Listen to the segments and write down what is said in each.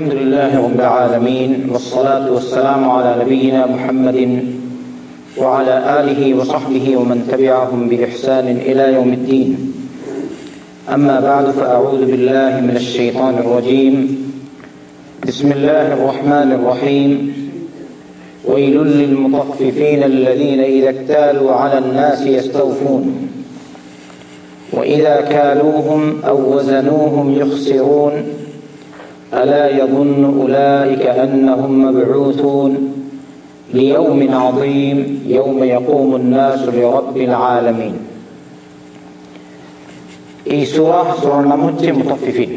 الحمد لله رب العالمين والصلاة والسلام على نبينا محمد وعلى آله وصحبه ومن تبعهم بإحسان إلى يوم الدين. أما بعد فأعوذ بالله من الشيطان الرجيم. بسم الله الرحمن الرحيم. ويل للمطففين الذين إذا اكتالوا على الناس يستوفون. وإذا كالوهم أو وزنوهم يخسرون ألا يظن أولئك أنهم مبعوثون ليوم عظيم يوم يقوم الناس لرب العالمين এই সুরা সুরার নাম হচ্ছে মুতাফিফিন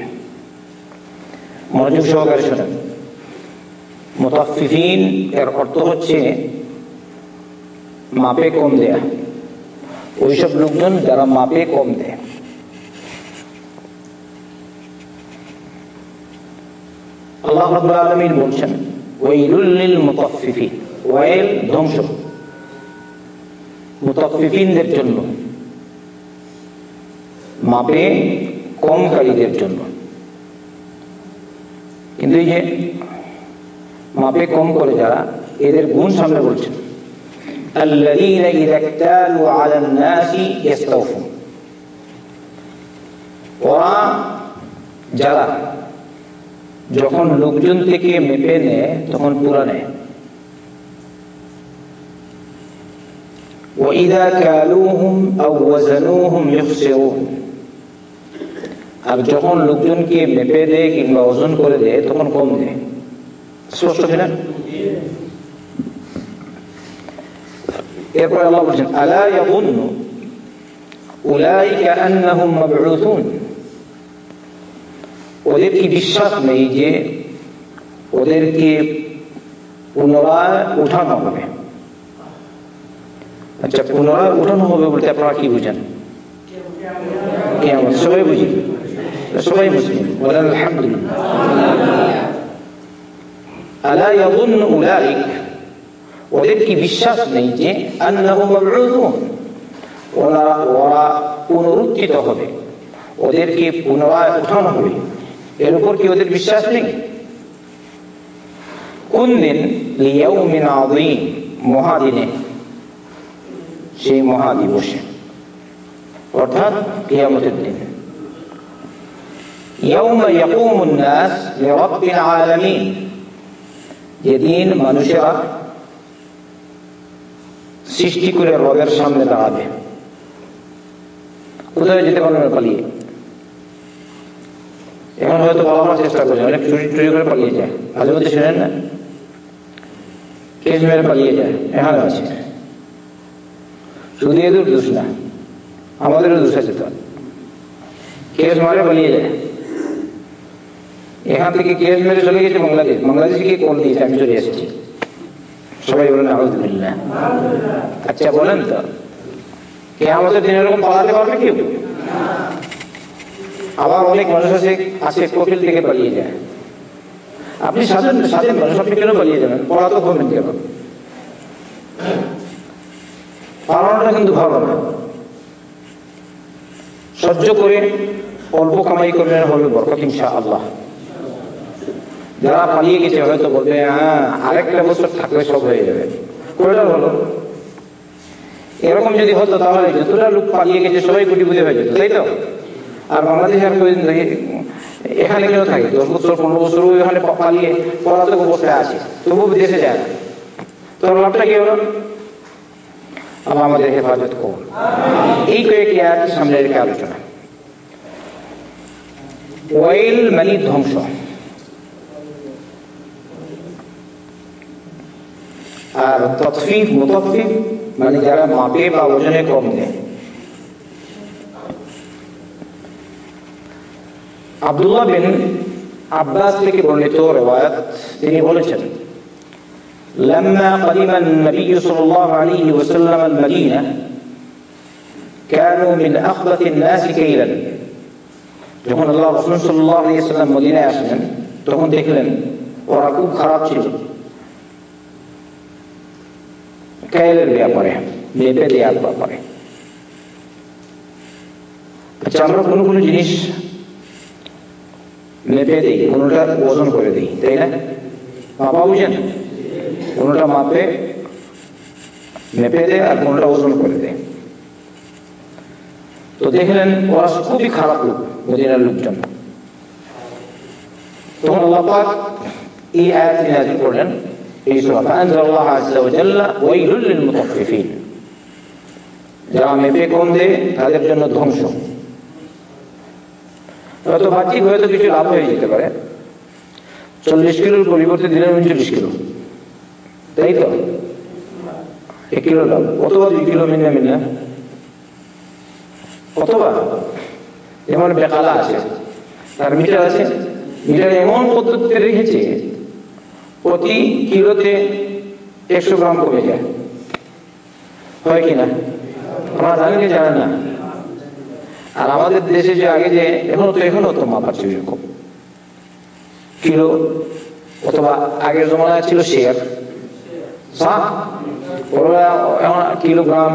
মনোযোগ সহকারে শোনেন মুতাফিফিন এর অর্থ হচ্ছে মাপে কম দেয়া ওইসব লোকজন যারা মাপে কম দেয় আল্লাহ রাব্বুল আলামিন বলছেন ওয়াইলুল লিল মুতাফফিফিন ওয়াইল ধ্বংস মুতাফফিফিনদের জন্য মাপে কমকারীদের জন্য কিন্তু এই যে মাপে কম করে যারা এদের গুণ সামনে বলছেন الذين إذا اكتالوا على الناس يستوفون ওরা যারা যখন লোকজন থেকে মেপে নেয় তখন পুরা নেয় وإذا كالوهم أو وزنوهم يخسرون আর যখন লোকজনকে মেপে দেয় কিংবা ওজন করে দেয় তখন কম দেয় স্পষ্ট কিনা এরপর আল্লাহ বলছেন আলা ইয়াযুন্নু উলাইকা আন্নাহুম মাবউথুন ওদের কি বিশ্বাস নেই যে ওদেরকে পুনরায় উঠানো হবে আচ্ছা পুনরায় উঠানো হবে বলতে আপনারা কি বুঝেন কেমন সবাই বুঝি সবাই মুসলিম বলেন আলহামদুলিল্লাহ আলা ইয়াযুন্নু উলাইকা ওদের কি বিশ্বাস নেই যে ওরা ওরা পুনরুত্থিত হবে ওদেরকে পুনরায় উঠানো হবে এর উপর কি ওদের বিশ্বাস নেই? কোন দিন মহাদিনে। সেই মহাদিবসে। অর্থাৎ কিয়ামতের দিন। যেদিন মানুষেরা সৃষ্টি করে রবের সামনে দাঁড়াবে। কোথায় যেতে পারবে পালিয়ে? এখন হয়তো পালানোর চেষ্টা করছে অনেক চুরি চুরি করে পালিয়ে যায়। মাঝে মধ্যে শুনেন না। কেস মেরে পালিয়ে যায়, এখানে আছে। শুধু এদের দোষ না, আমাদেরও দোষ আছে তো। কেস মারে পালিয়ে যায়। এখান থেকে কেস মেরে চলে গেছে বাংলাদেশ। বাংলাদেশে গিয়ে কল দিয়েছে আমি চলে এসেছি? সবাই বলেন, আলহামদুলিল্লাহ। আচ্ছা বলেন তো কে আমাদের দিন এরকম পালাতে পারবে কেউ? আবার অনেক মানুষ আছে আছে কপিল থেকে পালিয়ে যায়। আপনি স্বাধীন স্বাধীন মানুষ, আপনি কেন পালিয়ে যাবেন? পড়াতে হবেন কেন পালানোটা কিন্তু ভালো না। সহ্য করে, অল্প কামাই করলে হবে বরকত ইনশা আল্লাহ যারা পালিয়ে গেছে, হয়তো বলবে হ্যাঁ আরেকটা বছর থাকলে সব হয়ে যাবে। কোনটা হলো এরকম যদি হতো তাহলে যতটা লোক পালিয়ে গেছে, সবাই কোটিপতি হয়ে যেত, তাই তো? আর বাংলাদেশে কোদিন এখানে কেন থাকে দশ বছর, পনেরো বছর ওখানে পালিয়ে পলাতক অবস্থায় আছে। তবু দেশে যায় না। তোর লাভটা কি হলো? আমাদের হেফাজত করুন। এই কয়েকটি আয়াত সামনে রেখে আলোচনা। ওয়াইল মানে ধ্বংস। আর তৎফিফ মুতফিফ মানে যারা মাপে বা ওজনে কম দেয় আব্দুল্লাহ বিন আব্বাস থেকে বর্ণিত রেওয়ায়াত তিনি বলেছেন لما قدم النبي صلى الله عليه وسلم المدينة كانوا من أخبث الناس كيلا যখন আল্লাহ রসুল সাল্লাহ আলিয়া সাল্লাম মদিনায় আসলেন তখন দেখলেন ওরা খুব খারাপ ছিল কায়েলের ব্যাপারে মেপে দেওয়ার ব্যাপারে আচ্ছা আমরা কোনো কোনো জিনিস মেপে দেই, কোনোটা ওজন করে দিই, তাই না? মাপা বুঝেন? কোনোটা মাপে মেপে দেয় আর কোনোটা ওজন করে দেয়। তো দেখলেন ওরা খুবই খারাপ লোক, মদিনার লোকজন। তখন আল্লাহ পাক এই আয়াতটি নাযিল করলেন, এই সূরা ফাআনজালাল্লাহু ওয়া জাল্লা, ওয়াইলুল যারা মেপে কম দেয়, তাদের জন্য ধ্বংস। হয়তো বাহ্যিক হয়তো কিছু লাভ হয়ে যেতে পারে। চল্লিশ কিলোর পরিবর্তে দিলেন উনচল্লিশ কিলো। তাই তো? এক কিলো লাভ। অথবা দুই কিলো মিনা মিনা অথবা যেমন বেকালা আছে, তার মিটার আছে। মিটার এমন পদ্ধতিতে রেখেছে, প্রতি কিলোতে একশো গ্রাম কমে যায়। হয় কিনা আমরা জানি কি না? আর আমাদের দেশে যে আগে যে এখনও তো এখনও তো মাপাচ্ছে এরকম। কিলো অথবা আগের জমানায় ছিল শেয়ার। ওরা এখন কিলোগ্রাম।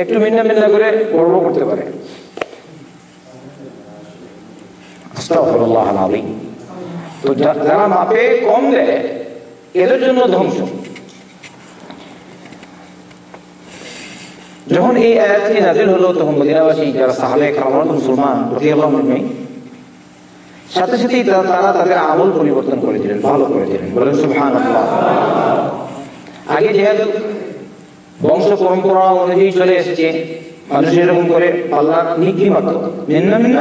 একটু ভিন্ন ভিন্ন করে গর্ব করতে পারে। তো যারা মাপে কম দেয়, এদের জন্য ধ্বংস। যখন এই আয়াতটি নাজিল হলো, তখন মদিনাবাসী, যারা সাহাবে কামাল মুসলমান আনহুম সাথে সাথেই তারা তাদের আমল পরিবর্তন করে দিলেন, ভালো করে দিলেন। বলেন, সুবহানাল্লাহ। আগে যেহেতু বংশ পরম্পরা অনুযায়ী চলে এসেছে মানুষ এরকম করে পাল্লা নিকি মাত্র ভিন্ন ভিন্ন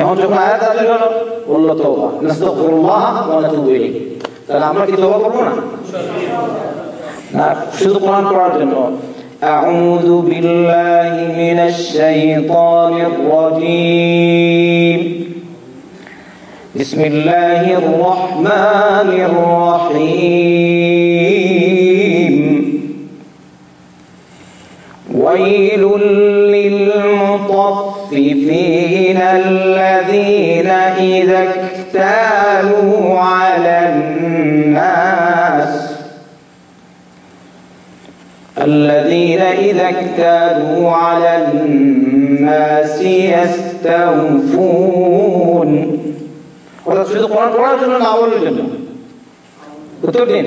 এখন যখন আয়াত নাজিল হলো, বলল তওবা, নাস্তাগফিরুল্লাহ ওয়া নাতুবু ইলাইহি। তাহলে আমরা কি তওবা করব না? না, শুধু কোরআন পড়ার জন্য। أعوذ بالله من الشيطان الرجيم. بسم الله الرحمن الرحيم. ويل للمطففين الذين إذا اكتالوا على الناس الذين إذا اكتالوا على الناس يستوفون অর্থাৎ শুধু কোরআন পড়ার জন্য না আমলের জন্য উত্তর দিন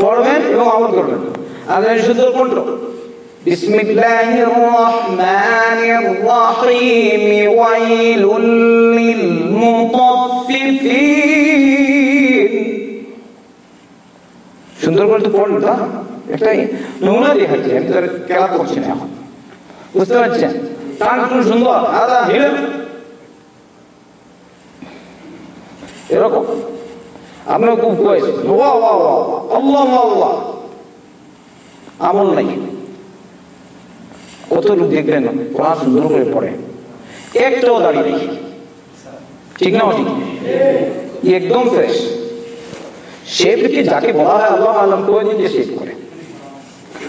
পড়বেন এবং আমল করবেন আল্লাহ শুধু কণ্ঠ بسم الله الرحمن الرحيم ويل للمطففين সুন্দর করে তো পড়েন তা একটা নমুনা দেখাচ্ছি আমি তো খেলা করছি না এখন। বুঝতে পারছেন? সুন্দর এরকম। আপনার খুব কয়েছে। আমল নাই। কত লোক দেখবেন, কোরআন সুন্দর করে পড়ে। একটাও দাঁড়িয়ে নেই। ঠিক না ঠিক? একদম ফ্রেশ শেফকে যাকে বলা হয় আল্লাহ আলম করে দিতে শেফ করে।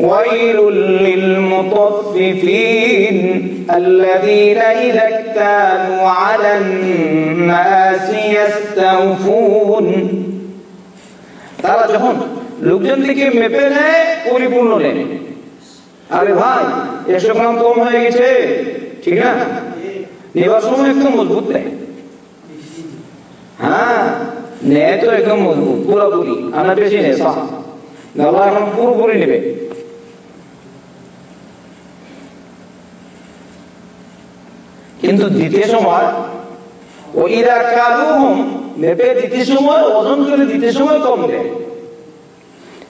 ويل للمطففين الذين إذا اكتالوا على الناس يستوفون তারা যখন লোকজন থেকে মেপে নেয় পরিপূর্ণ নেয় আরে ভাই একশো গ্রাম কম হয়ে গেছে ঠিক না নেবার সময় একদম মজবুত নেয় হ্যাঁ নেয় তো একদম মজবুত পুরোপুরি আমরা বেশি নেই সাহ আল্লাহ এখন পুরোপুরি নেবে কিন্তু দ্বিতীয় সময় ওইরা কালুহম মেপে দ্বিতীয় সময়, ওজন করে দ্বিতীয় সময় কম দেয়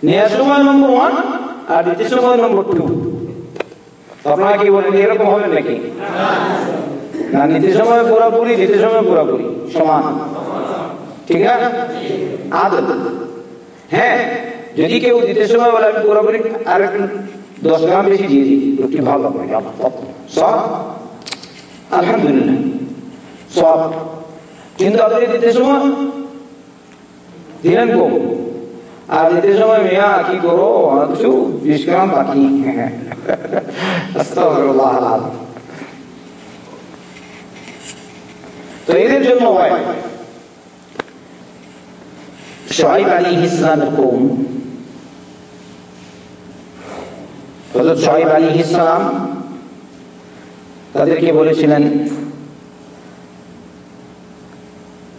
নেওয়ার সময় নম্বর ওয়ান আর দ্বিতীয় সময় নম্বর টু আপনারা কি বলেন, এরকম হবে নাকি? না, দ্বিতীয় সময় পুরোপুরি, দ্বিতীয় সময় পুরোপুরি, সমান। ঠিক আছে? আদল হ্যাঁ যদি কেউ দ্বিতীয় সময় বলে, আমি পুরোপুরি আর দশ গ্রাম বেশি দিয়ে দিই লোকটি ভালো সব সব। কিন্তু আপনি দ্বিতীয় সময়, দিলেন কম আর দিতে সময় মিয়া, কি করো? কিছু? বিশ বাকি। তো এদের জন্য হয়। শোয়াইব আলী কৌম। হজরত শোয়াইব আলী ইসলাম তাদেরকে বলেছিলেন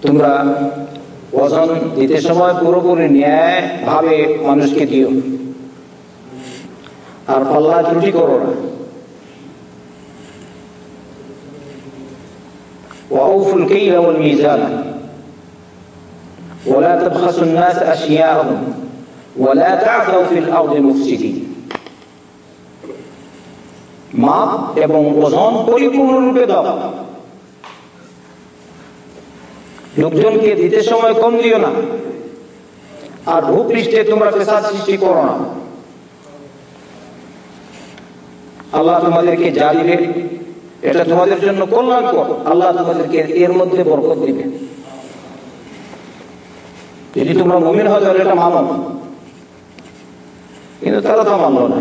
তোমরা ওজন দিতে সময় পুরোপুরি ন্যায় ভাবে মানুষকে দিও আর পাল্লা ত্রুটি করো না وأوفوا الكيل والميزان ولا تبخسوا الناس أشياءهم ولا تعثوا في الأرض مفسدين মাপ এবং ওজন পরিপূর্ণরূপে দাও। লোকজনকে দিতে সময় কম দিও না। আর ভূপৃষ্ঠে তোমরা পেশাদ সৃষ্টি করো না। আল্লাহ তোমাদেরকে যা দিবে, এটা তোমাদের জন্য কল্যাণকর। আল্লাহ তোমাদেরকে এর মধ্যে বরকত দিবে। যদি তোমরা মমিন হয় তাহলে এটা মানো কিন্তু তারা তো মানলো না।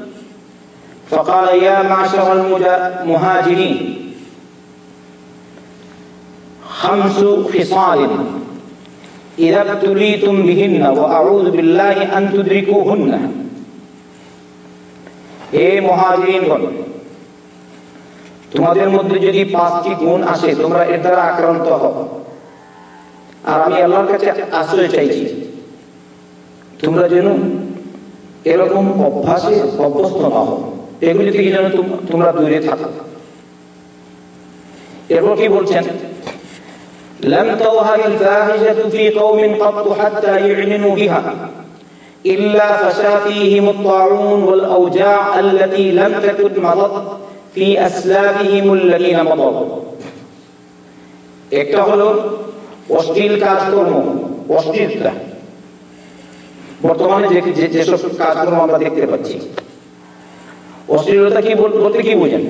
فقال يا معشر المهاجرين خمس خصال إذا ابتليتم بهن وأعوذ بالله أن تدركوهن এ মহাজিনগণ তোমাদের মধ্যে যদি পাঁচটি গুণ আসে তোমরা এর দ্বারা আক্রান্ত হও আর আমি আল্লাহর কাছে আশ্রয় চাইছি তোমরা যেন এরকম অভ্যাসে অভ্যস্ত না হও এগুলি থেকে যেন তোমরা দূরে থাকো এরপর কি বলছেন لم تظهر الفاحشة في قوم قط حتى يعلنوا بها إلا فشى فيهم الطاعون والأوجاع التي لم تكن مضت في أسلافهم الذين مضوا একটা হলো অশ্লীল কাজকর্ম অশ্লীলতা বর্তমানে যে যেসব কাজকর্ম আমরা দেখতে পাচ্ছি অশ্লীলতা কি বলতে কি বোঝেন?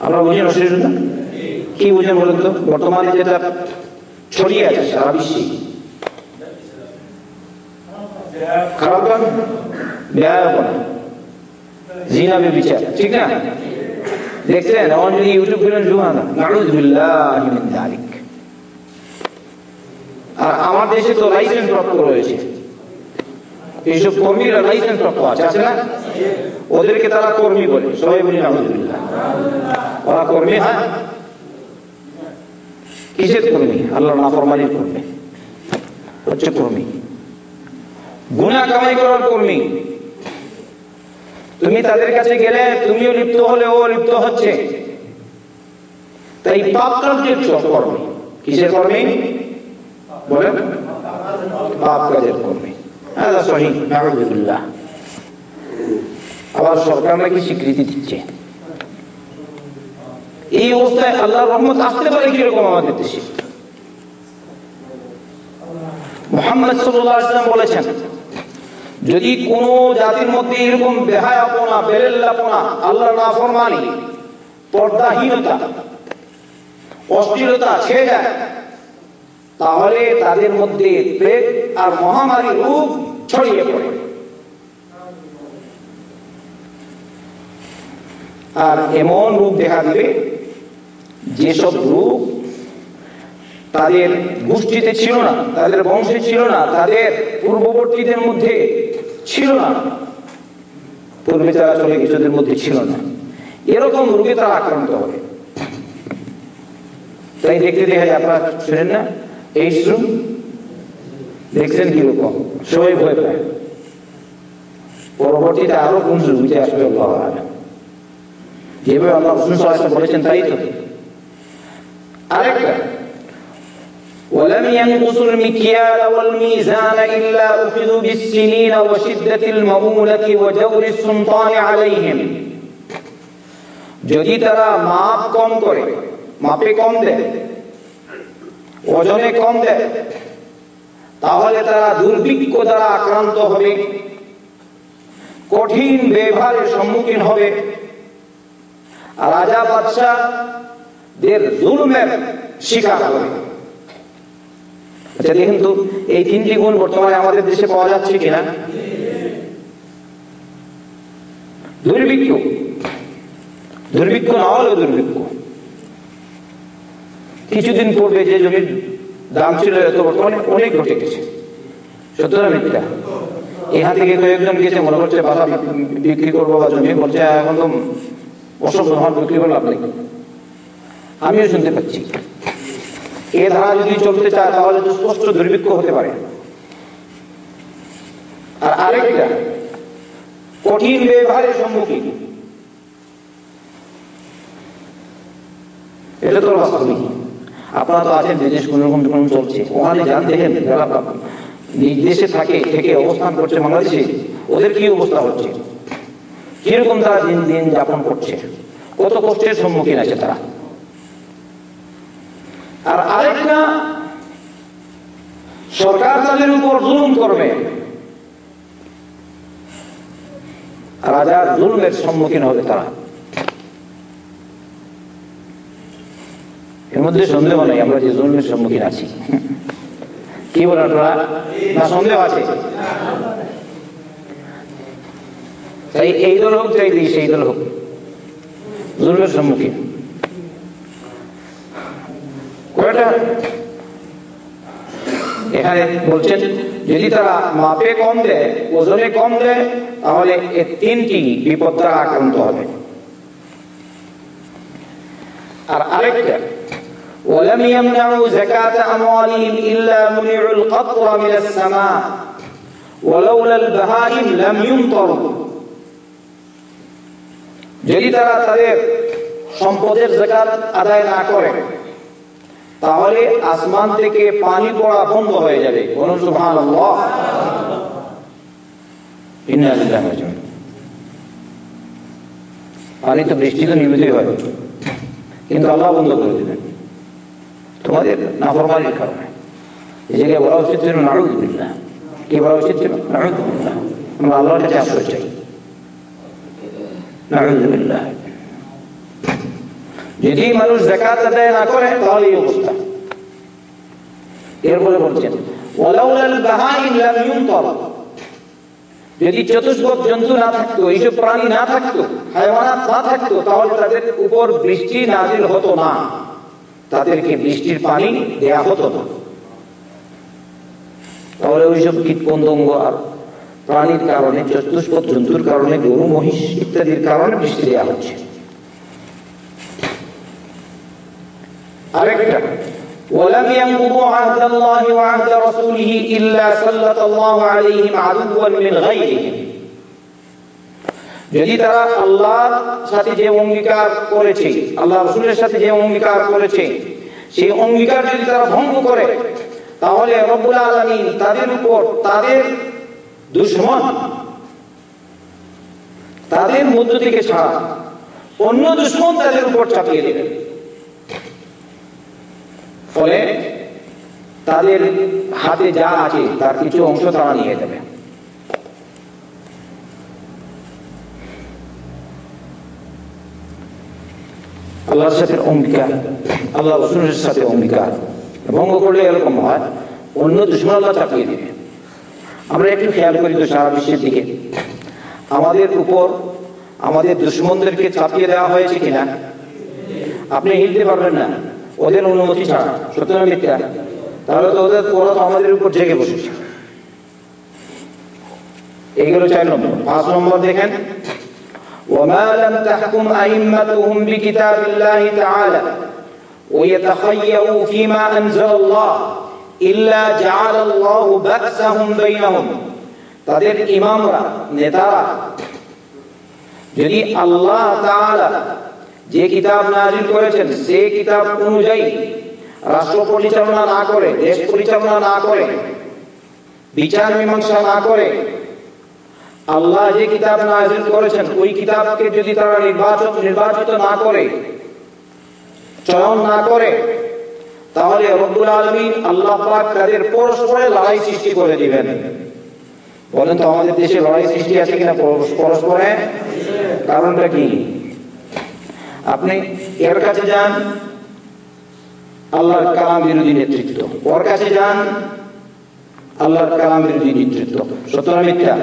আমরা বুঝেন অশ্লীলতা? কি বুঝেন বলেন তো? বর্তমানে যেটা ছড়িয়ে আছে, সারা বিশ্বে। খারাপ আমার দেশে তো লাইসেন্স প্রাপ্ত রয়েছে। এইসব কর্মীরা লাইসেন্স প্রাপ্ত আছে আছে না? ওদেরকে তারা কর্মী বলে, সবাই বলি নাউজুবিল্লাহ ওরা কর্মী হ্যাঁ? কিসের কর্মী? আল্লাহ নাফরমানির কর্মী। হচ্ছে কর্মী। গুণা কামাই করার কর্মী। তুমি তাদের কাছে গেলে তুমিও লিপ্ত হলে ও লিপ্ত হচ্ছে। তাই পাপ কার্যের কর্মী। কিসের কর্মী? বলেন পাপ কাজের কর্মী। আবার সরকার নাকি স্বীকৃতি দিচ্ছে। এই অবস্থায় আল্লাহর রহমত আসতে পারে কীরকম আমাদের দেশে? বলেছেন, যদি কোন জাতির মধ্যে এরকম বেহায়াপনা বেরেল্লাপনা আল্লাহ না ফরমানি পর্দাহীনতা, অশ্লীলতা ছেড়ে যায় তাহলে তাদের মধ্যে আর মহামারী রূপ ছড়িয়ে পড়ে। আর এমন রূপ দেখা দিবে, যেসব রূপ তাদের গোষ্ঠীতে ছিল না, তাদের বংশে ছিল না, তাদের পূর্ববর্তীদের মধ্যে ছিল না। পূর্বে যারা চলে গেছে মধ্যে ছিল না। এরকম রোগে তারা আক্রান্ত হবে। তাই দেখতে দেখা যায়, আপনারা শুনেন না? এই শ্রম দেখছেন কিরকম সবাই ভয় পায় পরবর্তীতে আরো কোন রুগীতে আসবে আল্লাহ যেভাবে আল্লাহ রসুল বলেছেন তাই তো আরেকটা ولم ينقصوا المكيال والميزان إلا أخذوا بالسنين وشدة المؤونة وجور السلطان عليهم যদি তারা মাপ কম করে মাপে কম দেয় ওজনে কম দেয় তাহলে তারা দুর্ভিক্ষ দ্বারা আক্রান্ত হবে। কঠিন ব্যবহারের সম্মুখীন হবে। রাজা বাদশাহদের জুলমের শিকার হবে। আচ্ছা দেখুন তো, এই তিনটি গুণ বর্তমানে আমাদের দেশে পাওয়া যাচ্ছে কিনা? দুর্ভিক্ষ। দুর্ভিক্ষ না হলেও দুর্ভিক্ষ। কিছুদিন পূর্বে যে জমির দাম ছিল এত বর্তমানে অনেক ঘটে গেছে। সত্যতা মিথ্যা এখান থেকে কয়েকজন গেছে, মনে করছে বাধা বিক্রি করব বা জমি বলছে এখন তো আমার বিক্রি করে লাভ নেই। আমিও শুনতে পাচ্ছি। এ ধারা যদি চলতে চায়, তাহলে তো স্পষ্ট দুর্ভিক্ষ হতে পারে। আর আরেকটা, কঠিন ব্যবহারের সম্মুখীন। এটা তো বাস্তবিক আপনারা তো আছেন, বিদেশ কোন রকম চলছে। ওখানে যান, দেখেন যারা থাকে, থেকে অবস্থান করছে বাংলাদেশে। ওদের কি অবস্থা হচ্ছে? কীরকম তারা দিন দিন যাপন করছে? কত কষ্টের সম্মুখীন আছে তারা। আর আরেকটা সরকার তাদের উপর জুলুম করবে। রাজার জুলুমের সম্মুখীন হবে তারা। এর মধ্যে সন্দেহ নেই, আমরা যে জুলুমের সম্মুখীন আছি। কি বলেন আপনারা? সন্দেহ আছে। এই দল হোক চাই সেই দল হোক, জুলুমের সম্মুখীন। এখানে বলছেন, যদি তারা মাপে কম দেয়, ওজনে কম দেয়, তাহলে তিনটি বিপদ দ্বারা আক্রান্ত হবে। আর আরেকটা ولم يمنعوا زكاة أموالهم إلا منعوا القطر من السماء ولولا البهائم لم يمطروا যদি তারা তাদের সম্পদের জাকাত আদায় না করে তাহলে আসমান থেকে পানি পড়া বন্ধ হয়ে যাবে বলুন সুবহানাল্লাহ ইন্না লিল্লাহি ওয়া ইন্না পানি তো বৃষ্টি তো নিয়মিতই হয় কিন্তু আল্লাহ বন্ধ করে দিবেন তোমাদের নাফরমানির কারণে। এই জায়গায় বলা উচিত ছিল নাউজুবিল্লাহ কি বলা উচিত ছিল? নাউজুবিল্লাহ আমরা আল্লাহর কাছে আশ্রয় চাই। যদি মানুষ জাকাত আদায় না করে, তাহলে এই অবস্থা। এরপরে বলছেন যদি চতুষ্পদ জন্তু না থাকতো, এইসব প্রাণী না থাকতো হাইওয়ানাত না থাকতো, তাহলে তাদের উপর বৃষ্টি নাজিল হতো না। তাদেরকে বৃষ্টির পানি দেয়া হতো না তাহলে ওইসব কীট পতঙ্গ আর প্রাণীর কারণে চতুষ্পদ জন্তুর কারণে গরু মহিষ ইত্যাদির কারণে বৃষ্টি দেওয়া হচ্ছে আরেকটা ولم ينقضوا عهد الله وعهد رسوله إلا سلط الله عليهم عدوا من غيرهم যদি তারা আল্লাহর সাথে যে অঙ্গীকার করেছে আল্লাহ রসুলের সাথে যে অঙ্গীকার করেছে, সেই অঙ্গীকার যদি তারা ভঙ্গ করে, তাহলে রব্বুল আলমী তাদের উপর তাদের দুশ্মন, তাদের মধ্য থেকে ছাড়া অন্য দুশ্মন তাদের উপর চাপিয়ে দেবেন ফলে তাদের হাতে যা আছে, তার কিছু অংশ তারা নিয়ে যাবে। আল্লাহর সাথে অঙ্গীকার আল্লাহ রসুলের সাথে অঙ্গীকার, ভঙ্গ করলে এরকম হয়, অন্য দুশ্মন আল্লাহ চাপিয়ে দিবে। আমরা একটু খেয়াল করি তো সারা বিশ্বের দিকে। আমাদের উপর আমাদের দুশ্মনদেরকে চাপিয়ে দেওয়া হয়েছে কিনা? আপনি হিলতে পারবেন না। ওদের অনুমতি ছাড়া, সত্য মিথ্যা? তাহলে তো ওদের ওরা তো আমাদের উপর জেগে বসেছে। এইগুলো চার নম্বর। পাঁচ নম্বর দেখেন। وما لم تحكم أئمتهم بكتاب الله تعالى ويتخيروا فيما أنزل الله إلا جعل الله بأسهم بينهم তাদের ইমামরা নেতারা যদি আল্লাহ তাআলা যে কিতাব নাজিল করেছেন সেই কিতাব অনুযায়ী রাষ্ট্র পরিচালনা না করে দেশ পরিচালনা না করে বিচার মীমাংসা না করে আল্লাহ যে কিতাব নাজিল করেছেন, ওই কিতাবকে যদি তারা নির্বাচন, নির্বাচিত না করে, চয়ন না করে, তাহলে রব্বুল আলমিন আল্লাহ পাক তাদের পরস্পরে লড়াই সৃষ্টি করে দিবেন। বলেন তো, আমাদের দেশে লড়াই সৃষ্টি আছে কিনা পরস্পরে? কারণটা কি? আপনি এর কাছে যান, আল্লাহর কালাম বিরোধী নেতৃত্ব। ওর কাছে যান, আল্লাহর কালাম বিরোধী নেতৃত্ব। সত্য না মিথ্যা।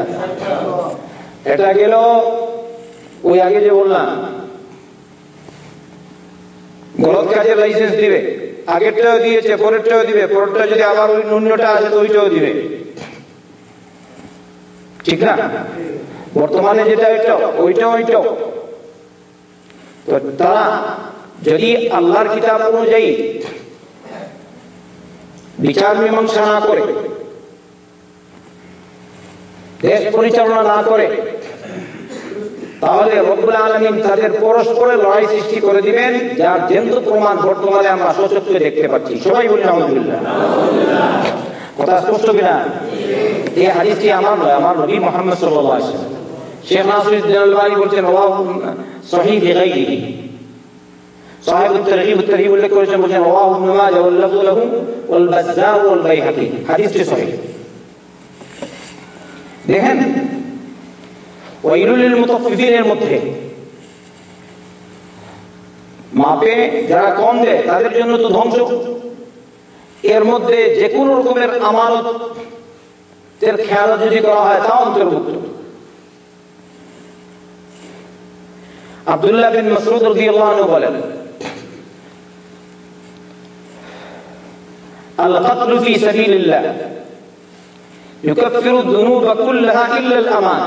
এটা গেল ওই আগে যে বললাম, গলত কাজের লাইসেন্স দিবে, আগেরটাও দিয়েছে, পরেরটাও দিবে, পরেরটা যদি আবার ওই ন্যূনটা আছে তো ওইটাও দিবে। ঠিক না? বর্তমানে যেটা এটা ওইটাও ওইটাও। তো তারা যদি আল্লাহর কিতাব অনুযায়ী বিচার মীমাংসা না করে দেশ পরিচালনা না করে, তাহলে রব্বুল আলমিন তাদের পরস্পরের লড়াই সৃষ্টি করে দিবেন, যার যেহেতু প্রমাণ বর্তমানে আমরা সচক্ষে দেখতে পাচ্ছি। সবাই বলি আলহামদুলিল্লাহ। কথা স্পষ্ট কিনা? এই হাদিসটি আমার নয়, আমার নবী মোহাম্মদ সাল্লাহ শেখ নাসুদ্দিন আলবানি বলছেন সহি বেগাই সাহেব উত্তরহি উত্তরহি উল্লেখ করেছেন, বলছেন ওয়াহ নুমা জাউল্লাহু লাহু ওয়াল বাজ্জা ওয়াল বাইহাকি। হাদিসটি দেখেন ওইরুলের মুতাফিফিনের মধ্যে মাপে যারা কম দেয়, তাদের জন্য তো ধ্বংস। এর মধ্যে যে কোন রকমের আমার খেয়াল যদি করা হয় তা অন্তর্ভুক্ত। আব্দুল্লাহ বিন মসরুদ রাদিয়াল্লাহু বলেন আল্লাহ يكفر الذنوب كلها إلا الأمان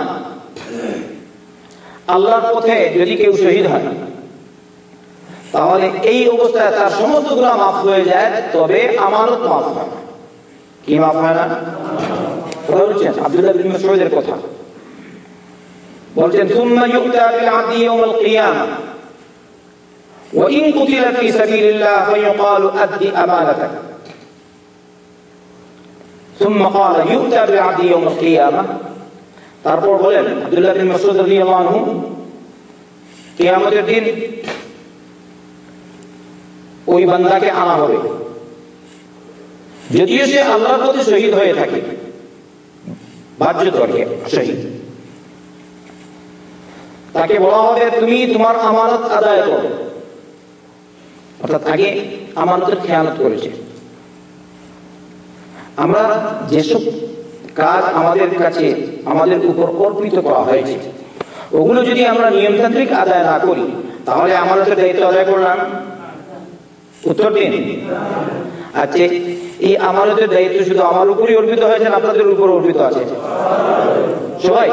আল্লাহর পথে যদি কেউ শহীদ হয় তাহলে এই অবস্থায় তার সমস্ত গুণা মাফ হয়ে যায় তবে আমানত মাফ হয় না কি মাফ হয় না কথা বলছেন আব্দুল্লাহ বিন মাসউদের কথা বলছেন ثم يؤتى بالعبد يوم القيامة وإن قتل في سبيل الله فيقال أد أمانتك ثم তারপর বলেন, আব্দুল্লাহ বিন দিন ওই বান্দাকে আনা হবে। যদিও সে আল্লাহর প্রতি শহীদ হয়ে থাকে তাকে বলা হবে, তুমি তোমার আমানত আদায় করো। অর্থাৎ আগে আমানতের খেয়ালত করেছে। আমরা যেসব কাজ আমাদের কাছে, আমাদের উপর অর্পিত করা হয়েছে, ওগুলো যদি আমরা নিয়মতান্ত্রিক আদায় না করি, তাহলে আমাদের দায়িত্ব আদায় করলাম। উত্তর দিন। আচ্ছা এই আমানতের দায়িত্ব শুধু আমার উপরই অর্পিত হয়েছে আপনাদের উপর অর্পিত আছে। সবাই,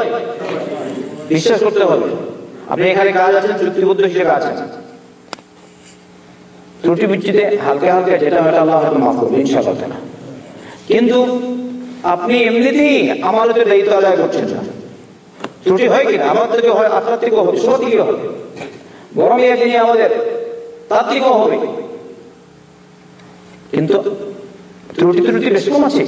বিশ্বাস করতে হবে। আপনি এখানে কাজ আছেন, চুক্তিবদ্ধ হিসেবে আছেন। ত্রুটি বিচ্ছিতে হালকা হালকা যেটা হয়তো আল্লাহ হয়তো মাফ করবে, ইনশাআল্লাহ। কিন্তু আপনি এমনিতেই আমানতের দায়িত্ব আদায় করছেন না। ত্রুটি হয় কিনা? আমার থেকে হয় আপনার হবে সব দিকে হবে। বরং একদিনই আমাদের তার থেকেও হবে। কিন্তু ত্রুটি ত্রুটি বেশ কম আছে।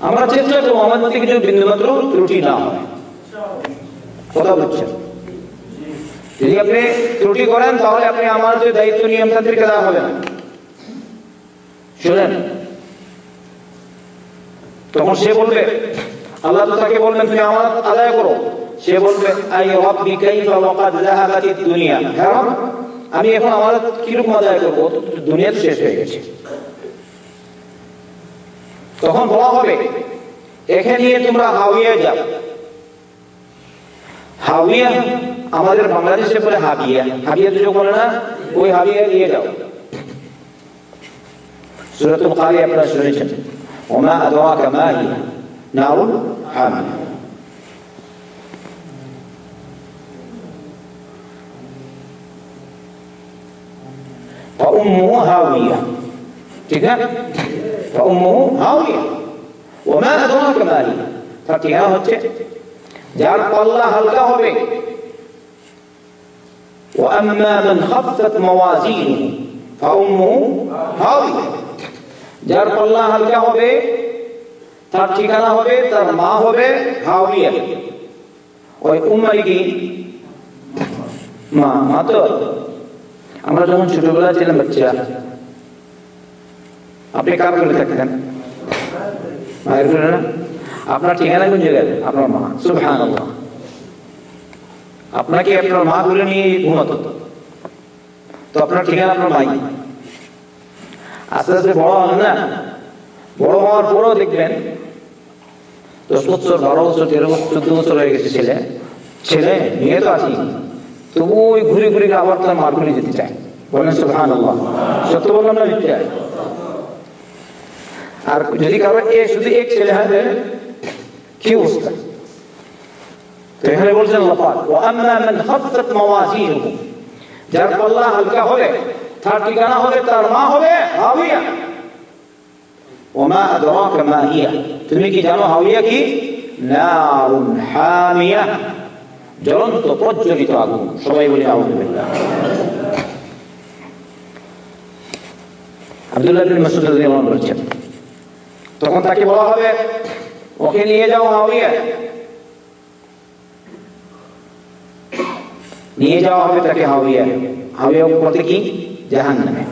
আমরা চেষ্টা করব আমাদের থেকে যদি বিন্দুমাত্র ত্রুটি না হয়। কথা বলছেন। যদি আপনি ত্রুটি করেন, তাহলে আপনি আমার যে দায়িত্ব নিয়ে নিয়মতান্ত্রিক দেওয়া হবে না শুনেন। তখন সে বলবে, আল্লাহ তো তাকে বলবেন, তুমি আমার আদায় করো। সে বলবে, আই রাব্বি কাইফা আমি এখন আমার কীরকম আদায় করব? দুনিয়া শেষ হয়ে গেছে। তখন বলা হবে, এখানে নিয়ে তোমরা হাওিয়া যাও। হাওিয়া আমাদের বাংলাদেশে বলে হাবিয়া। হাবিয়া দুটো বলে না, ওই হাবিয়া নিয়ে যাও। সুরাতুল কারি আপনারা শুনেছেন ওমা আদওয়াকা মা হিয়া নারুল হামিয়া فأمه هاوية ঠিক না فأمه هاوية وما أدراك ما هي ফাতিহা হচ্ছে যার পাল্লা হালকা হবে وأما من خفت موازينه ফাউম্মুহু হাওিয়া যার পাল্লা হালকা হবে, তার ঠিকানা হবে, তার মা হবে হাওিয়া ওই উম্মাই কি? মা মা তো। আমরা যখন ছোটবেলা ছিলাম বাচ্চা আপনি কার করে থাকতেন? আপনার ঠিকানা কোন জায়গায়? আপনার মা। সুবহান আপনাকে আপনার মা বলে নিয়ে ঘুমাতো। তো আপনার ঠিকানা আপনার মাই। আস্তে আস্তে বড় হন, না? বড় হওয়ার পরও দেখবেন দশ বছর বারো বছর তেরো বছর চোদ্দ বছর হয়ে গেছে ছেলে। ছেলে নিয়ে তো আছি তবু ওই ঘুরে ঘুরে আবার তার মার ঘুরে যেতে চায়। বলেন সুবহান আল্লাহ সত্য বললাম না মিথ্যা? আর যদি কারও এ শুধু এক ছেলে হয় কি অবস্থা? তো এখানে বলছেন, আল্লাহ পাক, ওয়া আম্মা মান খাফফাত মাওয়াজিনুহু। যার পাল্লা হালকা হবে তার ঠিকানা হবে তার মা হবে হাবিয়া ওমা আদরাকা মা হিয়া তুমি কি জানো হাবিয়া কি নারুন হামিয়া জ্বলন্ত প্রজ্বলিত আগুন সবাই বলি আউযুবিল্লাহ আব্দুল্লাহ বিন মাসউদ রাদিয়াল্লাহু আনহু বলছেন, তখন তাকে বলা হবে, ওকে নিয়ে যাও হাবিয়া নিয়ে যাওয়া হবে তাকে হাবিয়া হাবিয়া বলতে কি? জাহান নামে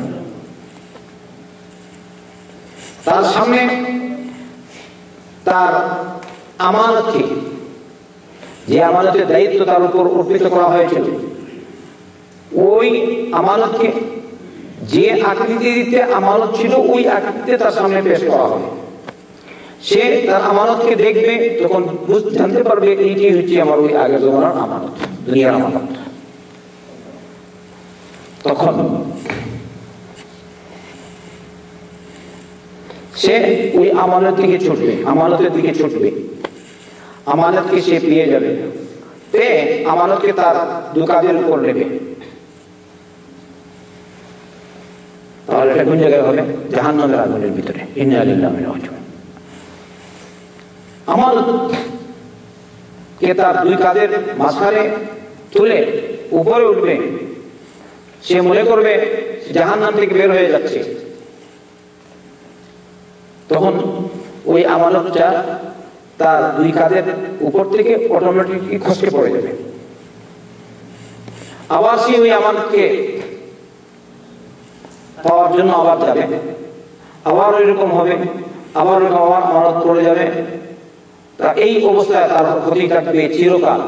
তার সামনে তার আমানতকে, যে আমানতের দায়িত্ব তার উপর অর্পিত করা হয়েছিল, ওই আমানতকে যে আকৃতিতে আমানত ছিল, ওই আকৃতিতে তার সামনে পেশ করা হবে। সে তার আমানতকে দেখবে, তখন জানতে পারবে এইটি হচ্ছে আমার ওই আগের জমানার আমানত, দুনিয়ার আমানত। তখন সে ওই আমানত দিকে ছুটবে, আমানতের দিকে ছুটবে। আমানতকে সে পেয়ে যাবে। পেয়ে আমানতকে তার দোকানের উপর নেবে। তাহলে আগুনের ভিতরে। তার দুই কাজের মাঝখানে তুলে উপরে উঠবে। সে মনে করবে জাহান নাম থেকে বের হয়ে যাচ্ছে। তখন ওই আমানতটা তার দুই কাদের উপর থেকে অটোমেটিকলি খসকে পড়ে যাবে। আবার সে ওই আমানতকে পাওয়ার জন্য আবার যাবে। আবার ওই রকম হবে, আবার ওই আবার আমানত পড়ে যাবে। তা এই অবস্থায় তার ক্ষতি থাকবে চিরকাল।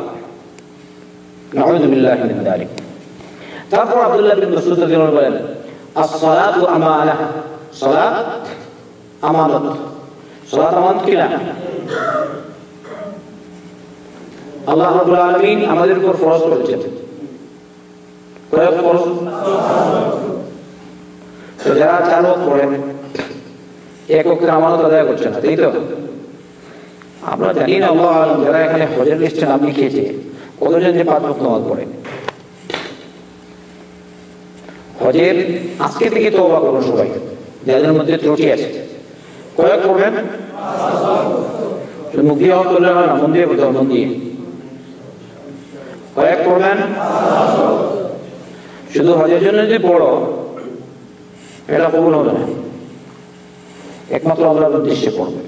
যালিক তারপর আব্দুল্লাহ বিন মাসউদ বলেন সালাত? আমানত। সালাত আমানত কি না? আল্লাহ রাব্বুল আলামিন আমাদের উপর ফরজ করেছেন। কয় ফরজ? তো যারা চালক করেন এককের আমানত আদায় করছে না, তাই তো? আমরা জানি না, আল্লাহ যারা এখানে হজের লিস্টে নাম লিখিয়েছে, কতজন যে পাঁচ ভক্ত নামাজ হজের আজকে থেকে তওবা করুন সবাই। যাদের মধ্যে ত্রুটি আছে। কয়েক করবেন মুখ না কয়েক শুধু হজের জন্য যদি পড়ো, এটা কবুল হবে না। একমাত্র আল্লাহর উদ্দেশ্যে পড়বে।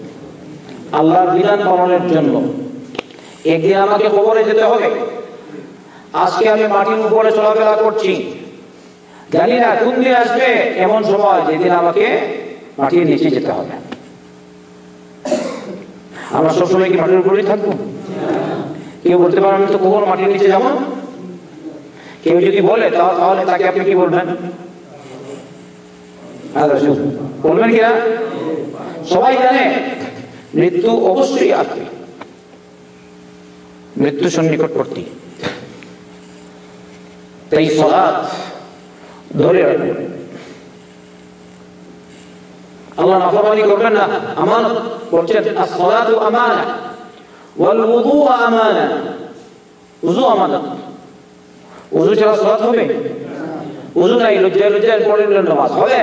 আল্লাহর বিধান পালনের জন্য একদিন আমাকে কবরে যেতে হবে। আজকে আমি মাটির উপরে চলাফেরা করছি। জানি না কোন দিন আসবে এমন সময় যেদিন আমাকে মাটির নিচে যেতে হবে। আমরা সবসময় কি মাটির উপরেই থাকব? কেউ বলতে পারেন আমি তো কখনো মাটির নিচে যাব কেউ যদি বলে তাহলে তাকে আপনি কি বলবেন? বলবেন কিনা? সবাই জানে, মৃত্যু অবশ্যই আসবে। মৃত্যু সন্নিকটবর্তী। তাই সলাৎ ধরে রাখবেন আল্লাহ নাফরমানি করবেন না আমানত বলছেন as-salatu amana wal wudu amana উযু আমানত। উযু ছাড়া সালাত হবে? উযু নাই লজ্জায় লজ্জায় পড়ে নামাজ হবে?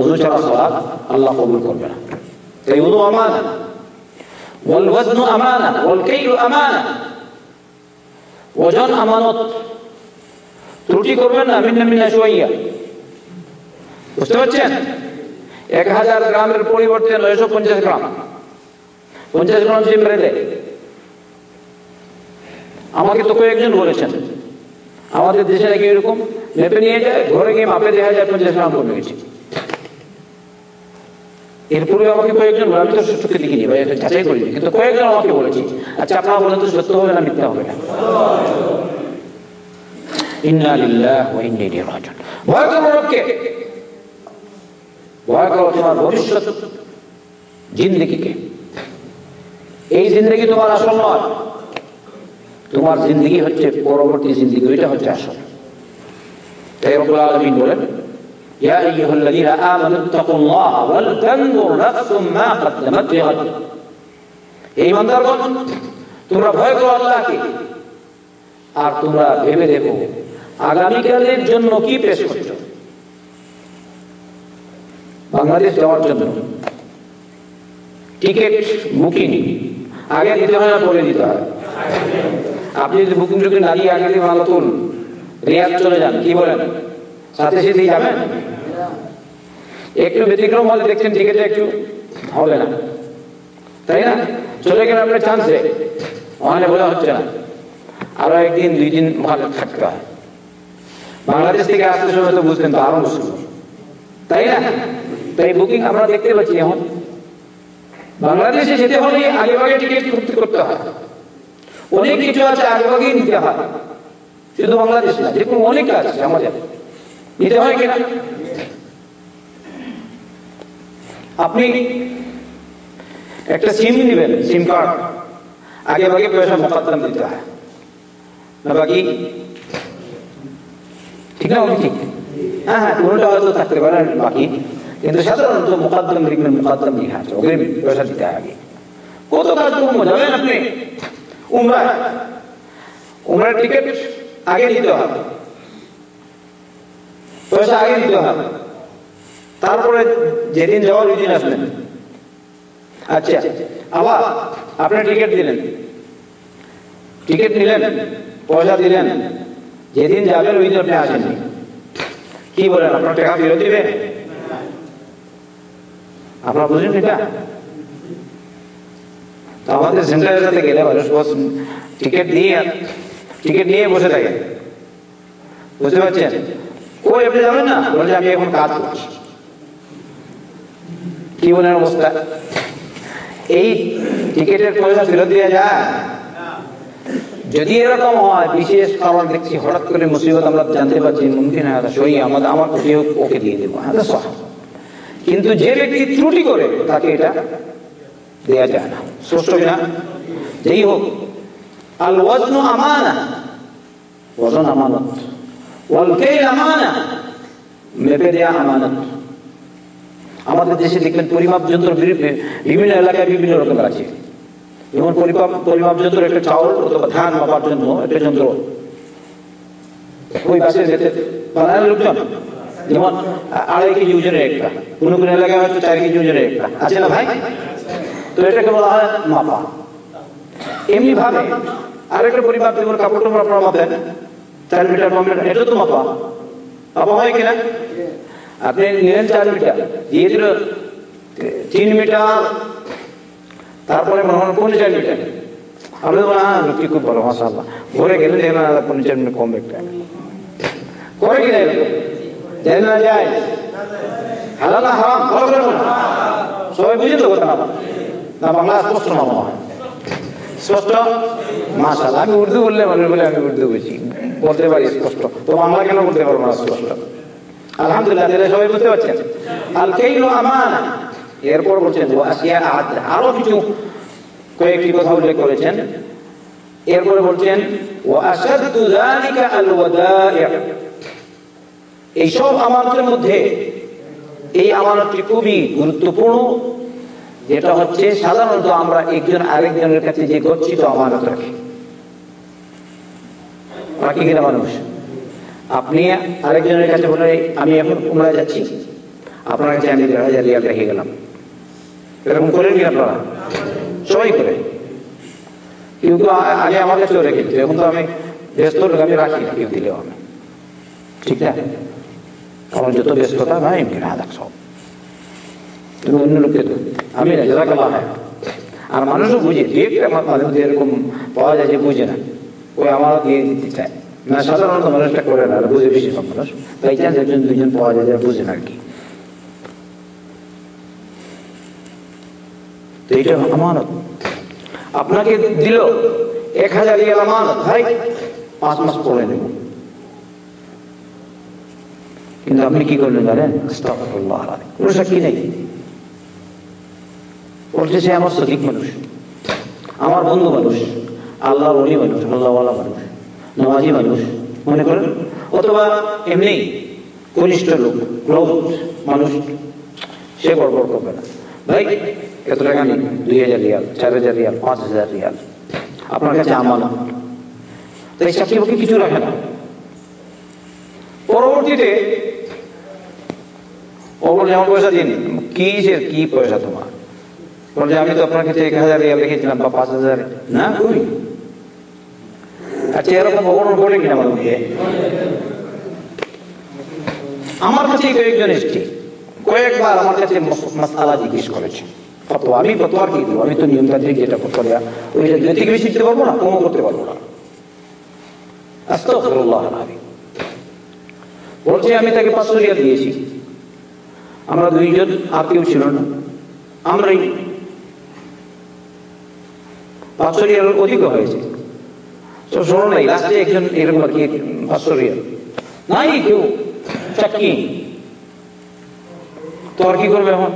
উযু ছাড়া সালাত আল্লাহ কবুল করবে না। তাই উযু আমানা ওয়াল ওয়াজনু আমানা ওয়াল কাইলু আমানা। ওজন আমানত ত্রুটি করবেন না মিন্না মিন্না শুয়াইয়া বুঝতে পারছেন? এক হাজার গ্রামের পরিবর্তে নয়শো পঞ্চাশ গ্রাম। পঞ্চাশ গ্রাম মেরে দেয়। আমাকে তো কয়েকজন বলেছেন, আমাদের দেশে নাকি এরকম মেপে নিয়ে যায়, ঘরে গিয়ে মাপে দেখা যায়, পঞ্চাশ গ্রাম কমে গেছে এরপরে আমাকে কয়েকজন আমি তো চোখে দেখিনি ভাই যাচাই করিনি, কিন্তু কয়েকজন আমাকে বলেছি আচ্ছা আপনারা বলেন তো সত্য হবে না মিথ্যা হবে না? ইন্না লিল্লাহ ওয়া ইন্না ইলাইহি রাজিউন ভয় করো রবকে ভয় করো তোমার ভবিষ্যৎ জিন্দগিকে এই জিন্দগি তোমার আসল নয় তোমার জিন্দগি হচ্ছে পরবর্তী জিন্দগি ওইটা হচ্ছে আসল তাই রব্বুল আলামিন বলেন يا أيها الذين آمنوا اتقوا الله ولتنظر نفس ما قدمت لغد এই বান্দারগণ তোমরা ভয় করো আল্লাহকে আর তোমরা ভেবে দেখো আগামীকালের জন্য কি পেশ করছ বাংলাদেশ যাওয়ার জন্য। Ticket booking. আগে দিতে হয় না, পরে দিতে হয়। আপনি যদি বুকিং টুকিং না দিয়ে আগে দিয়ে ভালো তুল রিয়াদ চলে যান, কি বলেন? সাথে সাথেই যাবেন? একটু ব্যতিক্রম হলে দেখছেন টিকিটে একটু হবে না। তাই না? চলে গেলে আপনার চান্সে ওখানে বোঝা হচ্ছে না। আরও একদিন, দুই দিন ভালো থাকতে হয়। বাংলাদেশ থেকে আসতে সময় তো বুঝতেন তো আরও মুশকিল। তাই না? তাই বুকিং আমরা দেখতে পাচ্ছি এখন। বাংলাদেশে যেতে হলে আগে আগে টিকিট ভর্তি করতে হয়। অনেক কিছু আছে আগে আগেই নিতে হয়। শুধু বাংলাদেশ না, যে কোনো অনেক কাজ আছে আমাদের। নিতে হয় কিনা? আপনি একটা সিম নেবেন সিম কার্ড আগে আগে পয়সা মোকাদ্দম দিতে হয়। না বাকি? ঠিক না ঠিক? হ্যাঁ হ্যাঁ কোনোটা হয়তো থাকতে পারে বাকি। কিন্তু সাধারণত মোকাদ্দম লিখবেন মোকাদ্দম লেখা আছে পয়সা দিতে হয় আগে। কত কাজ জানেন আপনি? উমরা। উমরার টিকিট আগে দিতে হবে। পয়সা আগে দিতে হবে। তারপরে যেদিন যাওয়ার ওই দিন আসবেন। আচ্ছা আবার আপনি টিকিট দিলেন। টিকিট নিলেন, পয়সা দিলেন। যেদিন যাবেন ওই দিন আপনি আসেননি কি বলেন আপনার টাকা ফেরত দিবে? আপনারা বুঝলেন এটা? আমাদের সেন্টারের সাথে গেলে মানুষ টিকিট নিয়ে টিকিট নিয়ে বসে থাকে। বুঝতে পারছেন? কই আপনি যাবেন না, বলে আমি এখন কাজ করছি। কি বলেন অবস্থা? এই টিকিটের পয়সা ফেরত দেওয়া যায়? যদি এরকম হয়, বিশেষ কারণ দেখছি, হঠাৎ করে মুসিবত আমরা জানতে পারছি মুমকিন হয় সই আমাদের, আমার হোক, ওকে দিয়ে দেবো। হ্যাঁ কিন্তু যে ব্যক্তি ত্রুটি করে, তাকে এটা দেয়া যায় না। স্পষ্ট না যেই হোক আল ওয়াজনু আমানা ওজন আমানত। ওয়াল আমানা, মেপে দেয়া আমানত। আমাদের দেশে দেখবেন পরিমাপ যন্ত্র বিভিন্ন এলাকায় বিভিন্ন রকমের আছে। যেমন পরিমাপ পরিমাপ যন্ত্র, একটা চাউল অথবা ধান মাপার জন্য, একটা যন্ত্র। ওই পাশে যেতে বানানোর লোকজন, যেমন আড়াই কেজি ওজনের একটা, কোনো কোনো এলাকায় হয়তো চার কেজি ওজনের একটা। আছে না ভাই? তো এটাকে বলা হয় মাপা। এমনি ভাবে আরেকটা পরিমাপ যেমন কাপড় টাপড় আপনারা মাপেন, চার মিটার, পাঁচ মিটার, এটা তো মাপা। মাপা হয় কিনা? আপনি নিলেন চার মিটার, দিয়ে তিন মিটার তারপরে মনে হয় আপনি হ্যাঁ খুব ভালো মাসাল্লাহ ঘরে গেলে চার মিটার কম একটা। করে জানি না ভালো সবাই বুঝে তো বাংলা স্পষ্ট আমি উর্দু বললে বলে আমি উর্দু বুঝি। বলতে পারি স্পষ্ট। তো বাংলা কেন বলতে স্পষ্ট? আলহামদুলিল্লাহ সবাই বুঝতে পারছেন? আল কেইল আমান। এরপর বলছেন আরও কিছু কয়েকটি কথা উল্লেখ করেছেন। এরপরে বলছেন এইসব আমানতের মধ্যে এই আমানতটি খুবই গুরুত্বপূর্ণ, যেটা হচ্ছে সাধারণত আমরা একজন আরেকজনের কাছে যে গচ্ছিত আমানত রাখি। রাখি কিনা মানুষ? আপনি আরেকজনের কাছে বলে আমি এখন উমরা যাচ্ছি। আপনার কাছে আমি দেড় হাজার রিয়াল রেখে গেলাম। এরকম করেন কি আপনারা। সবাই করে। কেউ কিন্তু আগে আমার কাছেও রেখে এখন তো আমি ব্যস্ত আমি রাখি কেউ দিলেও আমি। ঠিক না? কারণ যত ব্যস্ততা না এমনি না দেখ সব। তুমি অন্য লোককে তো আমি না যারা হয়। আর মানুষও বুঝে দিয়ে আমার মাঝে মধ্যে এরকম পাওয়া যায় যে বুঝে না। ওই আমার দিয়ে দিতে চায়। না, সাধারণত মানুষটা করে না, আর বুঝে বেশিরভাগ মানুষ। বাই চান্স একজন দুজন পাওয়া যায় যারা বুঝে না আর কি। আপনাকে দিল এক হাজার ভাই, পাঁচ মাস পরে নেব। কিন্তু আপনি কি করলেন জানেন? সাক্ষী নেই। আমার বন্ধু মানুষ। আল্লাহর অলি মানুষ মানুষ মনে করেন? অথবা এমনি লোক মানুষ। সে গড়বড় করবে না। ভাই এত টাকা দুই হাজার রিয়াল, চার হাজার রিয়াল, পাঁচ হাজার রিয়াল। আপনার কাছে আমানত। তাই পক্ষে কিছু রাখে না। পরবর্তীতে আমার পয়সা পয়সা আমি তো আপনার কাছে এক হাজার রিয়াল রেখেছিলাম বা পাঁচ হাজার। না, কই? আচ্ছা এরকম কিনা আমার কাছে কয়েকজন এসছে। কয়েকবার আমার কাছে মাসালা জিজ্ঞেস করেছে। ফতোয়া, আমি ফতোয়ার কি দেবো, আমি তো নিয়মতান্ত্রিক যেটা ফতোয়া দেওয়া ওইটা দুই থেকে বেশি দিতে পারব না, কমও করতে পারব না। আস্তাগফিরুল্লাহ আলাইহি বলছে, আমি তাকে পাঁচশো রিয়াল দিয়েছি। আমরা দুইজন আর ছিল না, আমরাই পাঁচশো রিয়াল অধিক হয়েছে। তো শোনো নাই, লাস্টে একজন এরকম আর কি পাঁচশো রিয়াল। নাই কেউ চাকি তো আর কি করবে এখন?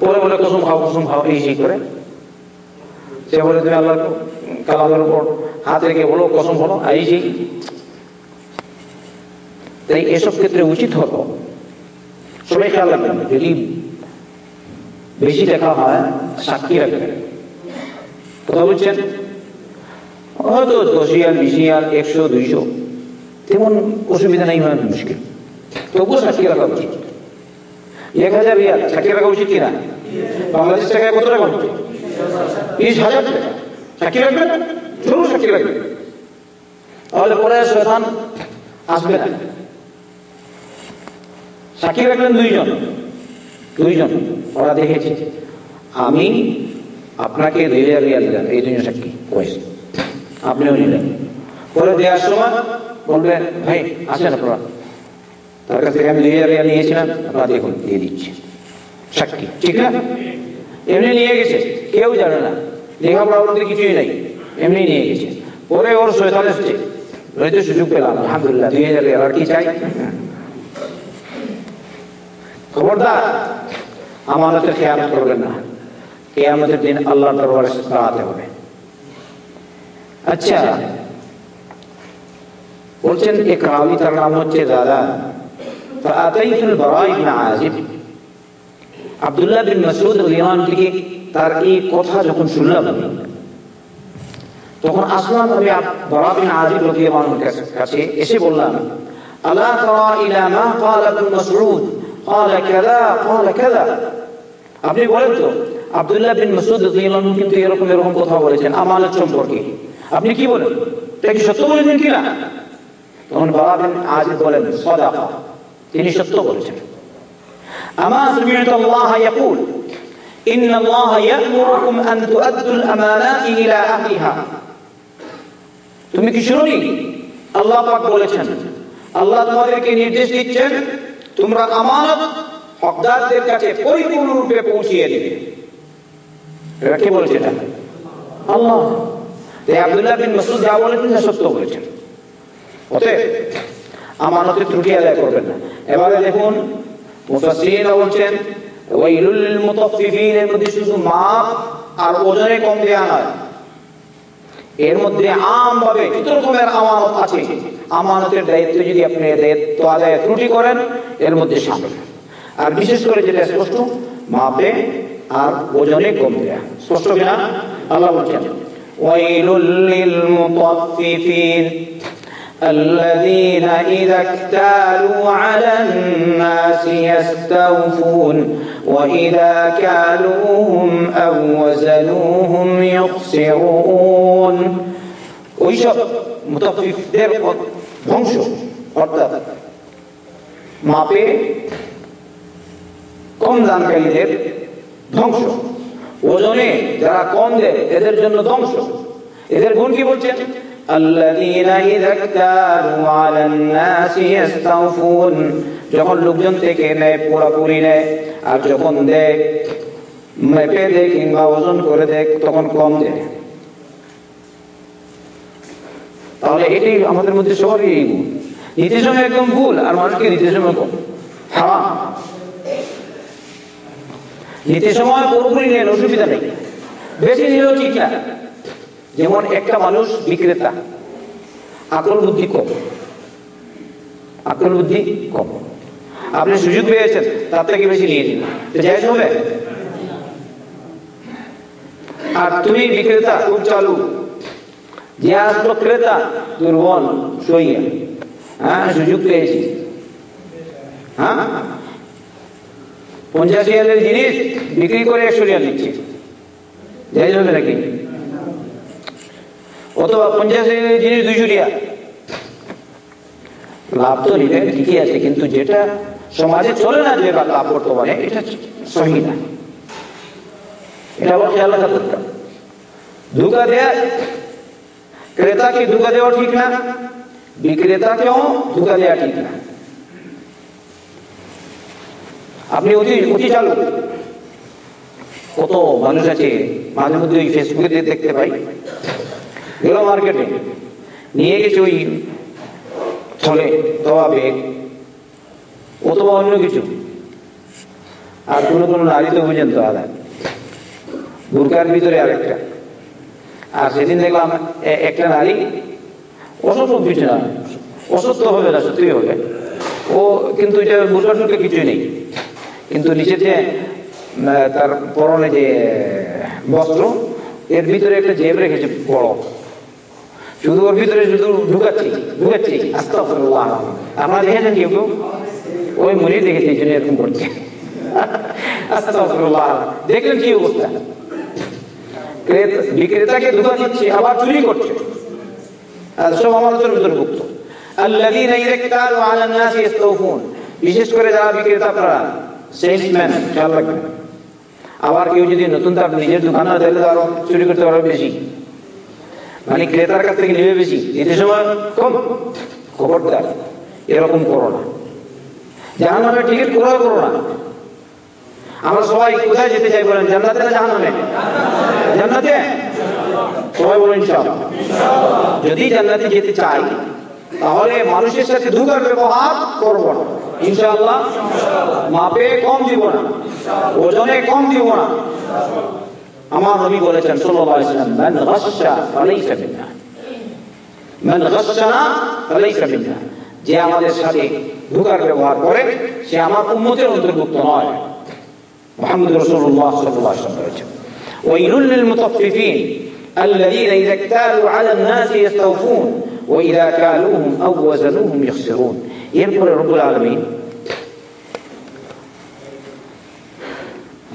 পরে বলে কসম খাও কসম খাও, এই করে। সে বলে, তুমি আল্লাহ কালামের উপর হাত রেখে বলো, কসম বলো এই, সেই। তাই এসব ক্ষেত্রে উচিত হলো, সবাই খেয়াল রাখবেন, যদি বেশি দেখা হয়, সাক্ষী রাখবেন। কথা বলছেন? হয়তো দশ রিয়াল বিশ রিয়াল একশো, দুইশো, তেমন অসুবিধা নেই, হয় মুশকিল। তবুও সাক্ষী রাখা উচিত। এক হাজার রিয়াল সাক্ষী রাখা উচিত কিনা? বাংলাদেশ টাকায় কত টাকা হচ্ছে? বিশ হাজার টাকা। সাক্ষী রাখবেন? সাক্ষী রাখবেন। তাহলে পরে শয়তান আসবে না। সাক্ষী রাখলেন দুইজন। দুইজন। ওরা দেখেছে, আমি আপনাকে হাজার রিয়াল দিলাম। এই দুজন সাক্ষী পয়সা আপনিও নিলেন। পরে দেওয়ার সময় বলবেন, ভাই, আসেন আপনারা। তার কাছ থেকে আমি দুই হাজার নিয়েছিলাম আপনারা দেখুন, দিয়ে দিচ্ছি। সাক্ষী, ঠিক না? এমনি নিয়ে গেছে, কেউ জানে না। লেখাপড়া বলতে কিছুই নাই, এমনি নিয়ে গেছে। পরে ওর শয়তান এসছে। রইতে সুযোগ পেলাম, আলহামদুলিল্লাহ, দুই হাজার আর কি চাই? খবরদার, আমানতের খেয়ালত করবেন না। কেয়ামতের দিন আল্লাহর দরবারে দাঁড়াতে হবে। আচ্ছা বলছেন এক রাবি তার নাম হচ্ছে দাদা فأتيت البراء بن عازب আব্দুল্লাহ বিন মাসউদ রাদিয়াল্লাহু থেকে তার এই কথা যখন শুনলাম তখন আসলাম আমি বারা বিন আজিব রাদিয়াল্লাহু আনহুর কাছে এসে বললাম আলা তারা ইলা মা قال ابن مسعود قال كذا قال كذا আপনি বলেন তো আব্দুল্লাহ বিন মাসউদ রাদিয়াল্লাহু আনহু কিন্তু এরকম এরকম কথা বলেছেন আমানত সম্পর্কে আপনি কি বলেন এটা কি সত্য বলেছেন কিনা তখন বাবা বিন আজিব বলেন সদাকা তিনি সত্য বলেছেন। আমা সুমিআতু আল্লাহ ইয়াকুল ইন্না আল্লাহ ইলা আহলিহা। তুমি কি শুনুনি? আল্লাহ বলেছেন আল্লাহ তোমাদেরকে নির্দেশ দিচ্ছেন তোমরা আমানত হকদারদের কাছে পরিপূর্ণরূপে পৌঁছিয়ে দেবে। এটা কে বলেছে আল্লাহ। আব্দুল্লাহ বিন মাসুদ যা বলেছেন সত্য বলেছেন। অতএব আমানতের ত্রুটি আদায় করবেন না। এবারে দেখুন মুফাসসিরিনরা বলছেন, ওয়াইলুল লিল মুতাফফিফিন এর মধ্যে শুধু মাপ আর ওজনে কম দেয়া নয়। এর মধ্যে আমভাবে যত রকমের আমানত আছে, আমানতের দায়িত্ব যদি আপনি দায়িত্ব আদায় ত্রুটি করেন, এর মধ্যে শামিল আর বিশেষ করে যেটা স্পষ্ট, মাপে আর ওজনে কম দেয়া। স্পষ্ট কিনা? আল্লাহ বলছেন, ওয়াইলুল লিল মুতাফফিফিন। الذين إذا اكتالوا على الناس يستوفون وإذا كالوهم أو وزنوهم يخسرون ওইসব মুতাফিফদের ধ্বংস অর্থাৎ মাপে কম দানকারীদের ধ্বংস ওজনে যারা কম দেয় এদের জন্য ধ্বংস এদের গুণ কি বলছেন الذين إذا اكتالوا على الناس يستوفون যখন লোকজন থেকে নেয় পুরাপুরি নেয় আর যখন দেয় মেপে দেয় কিংবা ওজন করে দেয় তখন কম দেয় তাহলে এটি আমাদের মধ্যে সবারই এই গুণ নীতি সময় একদম ভুল আর মানুষকে নীতি সময় কম হারাম নীতি সময় পুরোপুরি নেন অসুবিধা নেই বেশি নিলেও ঠিক না যেমন একটা মানুষ বিক্রেতা, আকল বুদ্ধি কম। আকল বুদ্ধি কম। আপনি সুযোগ পেয়েছেন, তার থেকে বেশি নিয়ে নিন। জায়জ হবে। আর তুমি বিক্রেতা, খুব চালু। যে আসলো ক্রেতা দুর্বল সইয়া। হ্যাঁ সুযোগ পেয়েছি। হ্যাঁ? পঞ্চাশ রিয়ালের জিনিস বিক্রি করে একশো রিয়াল দিচ্ছে। যাই হবে নাকি? অথবা পঞ্চাশ জিনিস দুইশো রিয়াল লাভ তো নিলেন, ঠিকই আছে, কিন্তু যেটা সমাজে চলে না যে লাভ বর্তমানে এটা সহি না। এটা দেয়া, ক্রেতাকে দেওয়া ঠিক না, বিক্রেতাকেও দেওয়া ঠিক না। আপনি চালু কত মানুষ আছে, মাঝে মধ্যে দেখতে পাই। গেল মার্কেটে নিয়ে গেছে ওই থলে বেগ অথবা অন্য কিছু। আর কোনো কোনো নারী তো বুঝেন তো আদা বুরকার ভিতরে আরেকটা। আর সেদিন দেখলাম একটা নারী অসত্য কিছু না। অসত্য হবে না, সত্যি হবে। ও কিন্তু এটা বুরকা টুরকা কিছুই নেই। কিন্তু নিচে যে তার পরনে যে বস্ত্র, এর ভিতরে একটা জেব রেখেছে বড়। শুধু ওর ভিতরে শুধু ঢুকাচ্ছি ঢুকাচ্ছি আস্তাফুল্লাহ আপনারা দেখেছেন কেউ কেউ ওই মনে দেখেছি, এই জন্য এরকম করছে। আস্তাফুল্লাহ দেখলেন কি অবস্থা? বিক্রেতাকে ধোকা দিচ্ছে, আবার চুরি করছে। সব আমার অন্তর্ভুক্ত আল্লাযীনা ইযা ইক্তালু আলান নাসি ইস্তাউফুন বিশেষ করে যারা বিক্রেতা, আপনারা সেলসম্যান, খেয়াল রাখবেন। আবার কেউ যদি নতুন তার নিজের দোকানে তাহলে আরও চুরি করতে পারবে বেশি। মানে ক্রেতার কাছ থেকে নেবে বেশি। দিতে সময় কম। খবরদার এরকম করো না। জাহান নামে টিকিট ক্রয় করো না। আমরা সবাই কোথায় যেতে চাই বলেন? জান্নাতে না জাহান নামে জান্নাতে? সবাই বলেন, ইনশাআল্লাহ। যদি জান্নাতে যেতে চাই, তাহলে মানুষের সাথে ধোকার ব্যবহার করব না। ইনশাআল্লাহ। মাপে কম দিব না। ওজনে কম দিব না। আমার নবী বলেছেন সাল্লাল্লাহু আলাইহি ওয়াসাল্লাম মান গাশশা ফালাইসা মিন্না মান গাশশানা ফালাইসা মিন্না যে আমাদের সাথে ধোকার ব্যবহার করে সে আমার উম্মতের অন্তর্ভুক্ত নয় মুহাম্মদ রাসূলুল্লাহ সাল্লাল্লাহু আলাইহি ওয়াসাল্লাম বলেছেন ওয়াইলুল লিল মুতাফফিফিন الذين إذا اكتالوا على الناس يستوفون وإذا كالوهم أو وزنوهم يخسرون এরপরে রব্বুল আলমিন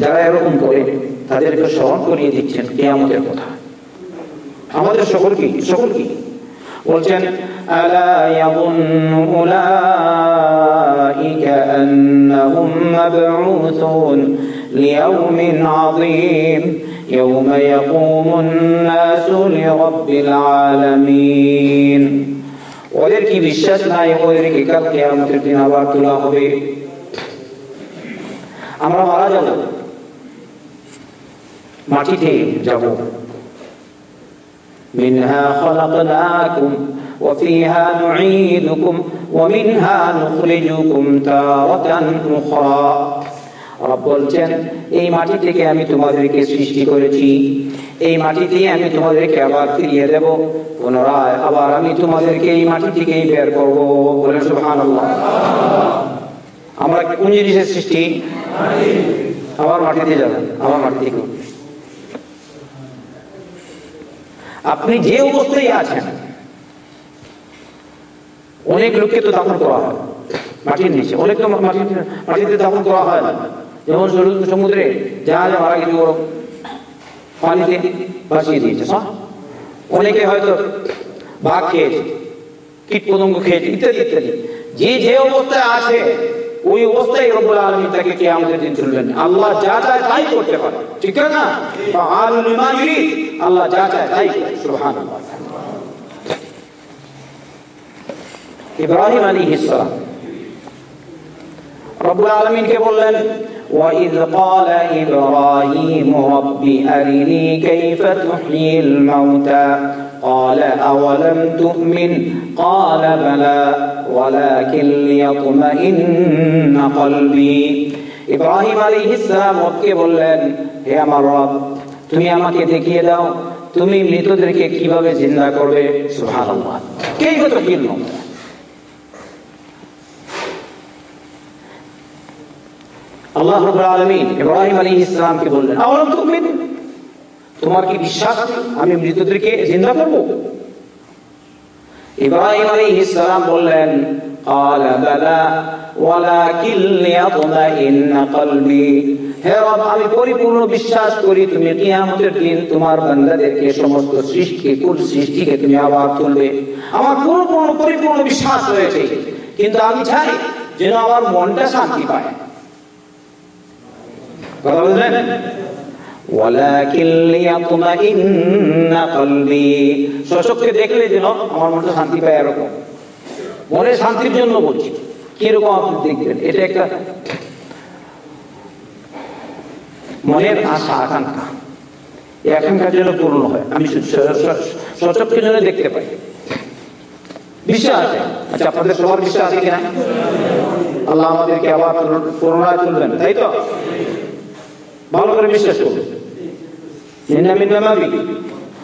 যারা এরকম করে তাদেরকে স্মরণ করিয়ে দিচ্ছেন কেয়ামতের কথা আমাদের সকল কি সকল কি বলছেন আলা ইয়াযুন্নু উলাইকা আন্নাহুম মাবউথুন লিয়াউমিন আযীম يوم يقوم الناس لرب العالمين ওদের কি বিশ্বাস নাই ওদেরকে কাল কিয়ামতের দিন আবার তোলা হবে আমরা মারা যাব মাটিতে যাব منها خلقناكم وفيها نعيدكم ومنها نخرجكم تارة أخرى রব বলছেন এই মাটি থেকে আমি তোমাদেরকে সৃষ্টি করেছি এই মাটি দিয়ে আমি তোমাদেরকে আবার ফিরিয়ে দেব পুনরায় আবার আমি তোমাদেরকে এই মাটি থেকেই বের করবো বলে সুহান আমরা কোন জিনিসের সৃষ্টি আবার মাটিতে যাবেন আবার মাটি থেকে আপনি যে অবস্থায় আছেন, অনেক লোককে তো দাফন করা হয়, মাটির নিচে। অনেক তো মাটিতে দাফন করা হয় যেমন সমুদ্রে জাহাজ মারা গেছে ওরকম পানিতে ভাসিয়ে দিয়েছে অনেকে হয়তো ভাগ খেয়েছে কীট পতঙ্গ খেয়েছে, ইত্যাদি ইত্যাদি। যে যে অবস্থায় আছে ওই অবস্থায় রব্বুল আলমী তাকে কে আমাদের দিন তুলবেন আল্লাহ যা চায় তাই করতে পারে ঠিক আছে না আলুল ইমা ইউরিদ আল্লাহ যা চায় তাই করে সুবহানাল্লাহ ইব্রাহিম আলাইহিস সালাম রব্বুল আলামিনকে বললেন وإذ قال إبراهيم رب أرني كيف تحيي الموتى قال أولم تؤمن قال بلى ولكن ليطمئن قلبي ইব্রাহিম আলাইহিস সালাম রবকে বললেন হে আমার রব তুমি আমাকে দেখিয়ে দাও তুমি মৃতদেরকে কিভাবে জিন্দা করবে সুবহানাল্লাহ কাইফা তুহিল মাউতা আল্লাহ রাব্বুল আলামিন ইব্রাহিম আলাইহিস সালামকে বললেন আওয়ালাম তুমিন তোমার কি বিশ্বাস আমি মৃতদেরকে জিন্দা করব ইব্রাহিম আলাইহিস সালাম বললেন قال بلى ولكن ليطمئن قلبي হে রব আমি পরিপূর্ণ বিশ্বাস করি তুমি কিয়ামতের দিন তোমার বান্দাদেরকে সমস্ত সৃষ্টি কুল সৃষ্টিকে তুমি আবার তুলবে আমার পরিপূর্ণ পরিপূর্ণ বিশ্বাস রয়েছে কিন্তু আমি চাই যেন আমার মনটা শান্তি পায় কথা বুঝলেন ওয়ালাকিন দেখলে যেন আমার শান্তি পায় এরকম। মনে শান্তির জন্য বলছি। আপনি দেখবেন? এটা একটা মনের আশা, আকাঙ্ক্ষা। পূর্ণ হয়। আমি জন্য দেখতে পাই। বিশ্বাস আছে? আচ্ছা আপনাদের সবার বিশ্বাস আছে কিনা? আল্লাহ আমাদেরকে আবার পুনরায় তুলবেন, তাই তো? ভালো করে বিশ্বাস করবেন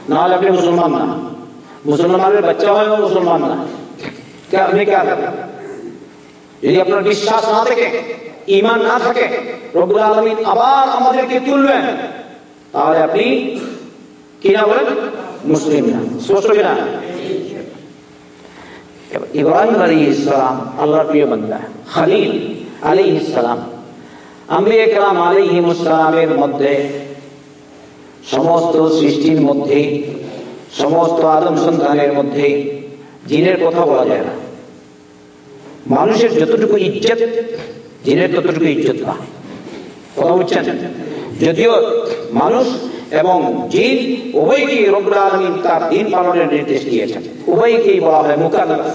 নাহলে আপনি মুসলমান না। মুসলমানের বাচ্চা হয় মুসলমান না। আপনি কে যদি আপনার বিশ্বাস না থাকে ইমান না থাকে রবুল আলমিন আবার আমাদেরকে তুলবেন, তাহলে আপনি কি না বলেন? মুসলিম না। স্পষ্ট কিনা ইব্রাহিম আলী ইসলাম আল্লাহর প্রিয় বান্দা, খালিল আলী ইসলাম আম্বিয়া কালাম আলাইহিমুসসালামের মধ্যে সমস্ত সৃষ্টির মধ্যে, সমস্ত আদম সন্তানের মধ্যে জিনের কথা বলা যায় না। মানুষের যতটুকু ইজ্জত, জিনের ততটুকু ইজ্জত না। কথা বুঝছেন? যদিও মানুষ এবং জিন উভয়কে রব্বুল তার দিন পালনের নির্দেশ দিয়েছেন। উভয়কেই বলা হয় মুকাল্লাফ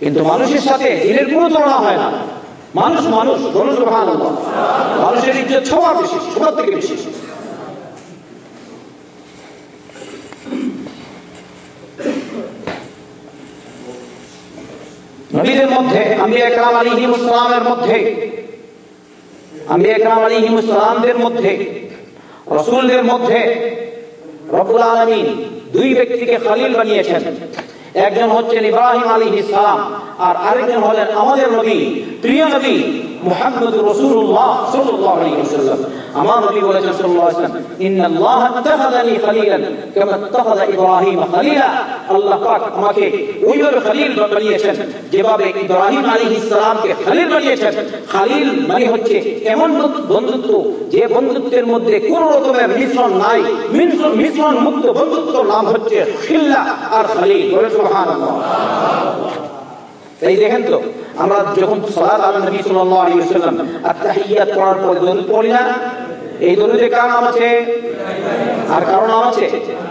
কিন্তু মানুষের সাথে জিনের কোনো তুলনা হয় না। মানুষ মানুষ মানুষের ইজ্জত সবার বেশি সবার থেকে বেশি। মধ্যে একরাম মধ্যে একরাম মধ্যে মধ্যে দুই ব্যক্তিকে বানিয়েছেন। একজন হচ্ছেন ইব্রাহিম আলী ইসলাম আর আরেকজন হলেন আমাদের নবী, প্রিয় নবী মুহাম্মদ রাসূলুল্লাহ সাল্লাল্লাহু আলাইহি ওয়াসাল্লাম। আমার নবী বলেছেন সাল্লাল্লাহু আলাইহি ওয়াসাল্লাম, ইন্নাল্লাহ ইত্তাখাযানি খলিলান কামা ইত্তাখাযা ইব্রাহিম খলিলা। আল্লাহ পাক আমাকে ওইভাবে খলিল বানিয়েছেন, যেভাবে ইব্রাহিম আলাইহিস সালামকে খলিল বানিয়েছেন। খলিল মানে হচ্ছে এমন বন্ধুত্ব, যে বন্ধুত্বের মধ্যে কোন রকমের মিশ্রণ নাই। মিশ্রণ মিশ্রণ মুক্ত বন্ধুত্ব নাম হচ্ছে খিল্লা আর খলিল। বলে সুবহানাল্লাহ। এই দেখেন তো, আমরা যখন পড়ার পর পড়ি না? এই দরুদে কার নাম আছে? আর কারণ নাম আছে?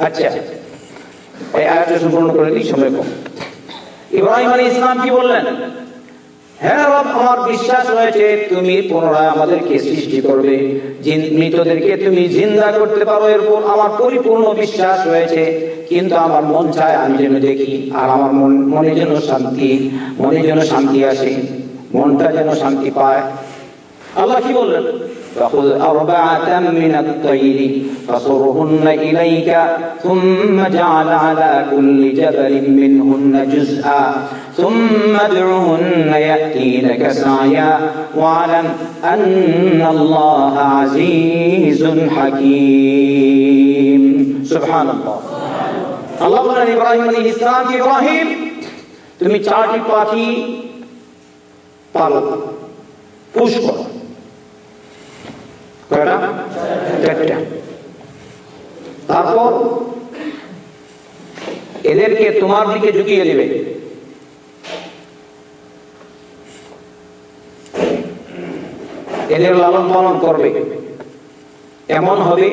আচ্ছা আমার জিন্দা করতে পারো, এরপর আমার পরিপূর্ণ বিশ্বাস রয়েছে। কিন্তু আমার মন চায় আমি যেন দেখি, আর আমার মন মনে যেন শান্তি, মনে যেন শান্তি আসে, মনটা যেন শান্তি পায়। আল্লাহ কি বললেন? فخذ أربعة من الطير فصرهن إليك ثم اجعل على كل جبل منهن جزءا ثم ادعهن يأتينك سعيا واعلم أن الله عزيز حكيم سبحان الله আল্লাহ বলেন ইব্রাহিম আলী ইসলাম ইব্রাহিম তুমি চারটি পাখি পালো পুষ করো কয়টা? চারটা। তারপর এদেরকে তোমার দিকে ঝুঁকিয়ে দেবে। এদের লালন পালন করবে। এমন হবে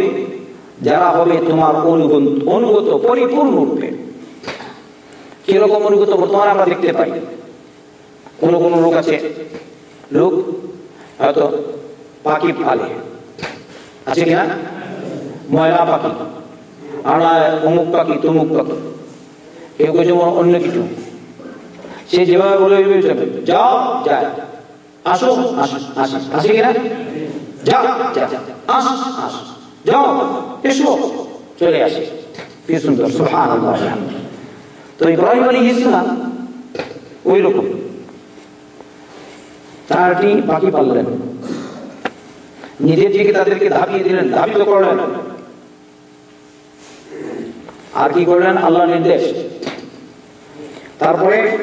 যারা হবে তোমার অনুগত পরিপূর্ণ রূপে। কীরকম অনুগত বর্তমানে আমরা দেখতে পাই। কোন কোন লোক আছে। লোক হয়তো পাখি পালে। আছে কিনা? ময়লা পাখি। আর অমুক পাখি, তমুক পাখি। কেউ যেমন অন্য কিছু। সে যেভাবে বলে যাও যায় আসো আসো আসো। কিনা? যা যা। আস আস। যাও, এসো। চলে আসে। কি সুন্দর। সুহান তো ইব্রাহিম আলী ইসলাম ওই রকম চারটি পাখি পাললেন। নিজের দিকে তাদেরকে ধাপিয়ে দিলেন ধাবিত করলেন। আর কি করলেন? আল্লাহ নির্দেশ। তারপরে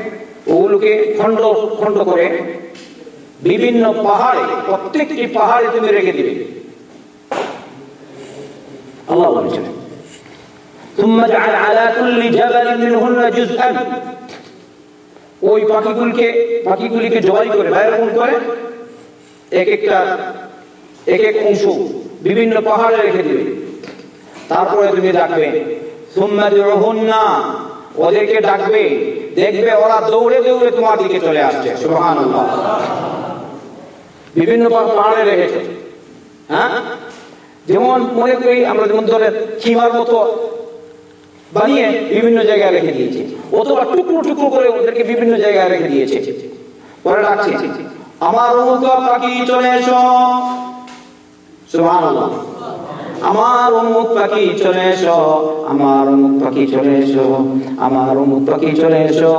ওগুলোকে খন্ড খন্ড করে বিভিন্ন পাহাড়ে, প্রত্যেকটি পাহাড়ে তুমি রেখে দিবে। আল্লাহ বলেছেন ওই পাখিগুলিকে পাখিগুলিকে জবাই করে বাইরে করে, এক একটা এক এক অংশ বিভিন্ন পাহাড়ে রেখে দিবে। তারপরে তুমি ডাকবে ওদেরকে ডাকবে, দেখবে ওরা দৌড়ে দৌড়ে তোমার দিকে চলে আসছে। বিভিন্ন পাহাড়ে রেখেছে। হ্যাঁ? যেমন মনে করি আমরা যেমন ধরে খিমার মতো বানিয়ে বিভিন্ন জায়গায় রেখে দিয়েছে, অথবা টুকরো টুকরো করে ওদেরকে বিভিন্ন জায়গায় রেখে দিয়েছে। পরে রাখছে আমার চলে এসো? আমার অমুক পাখি চলে এসো, আমার অমুক পাখি চলে এসো, আমার অমুক পাখি চলে এসো।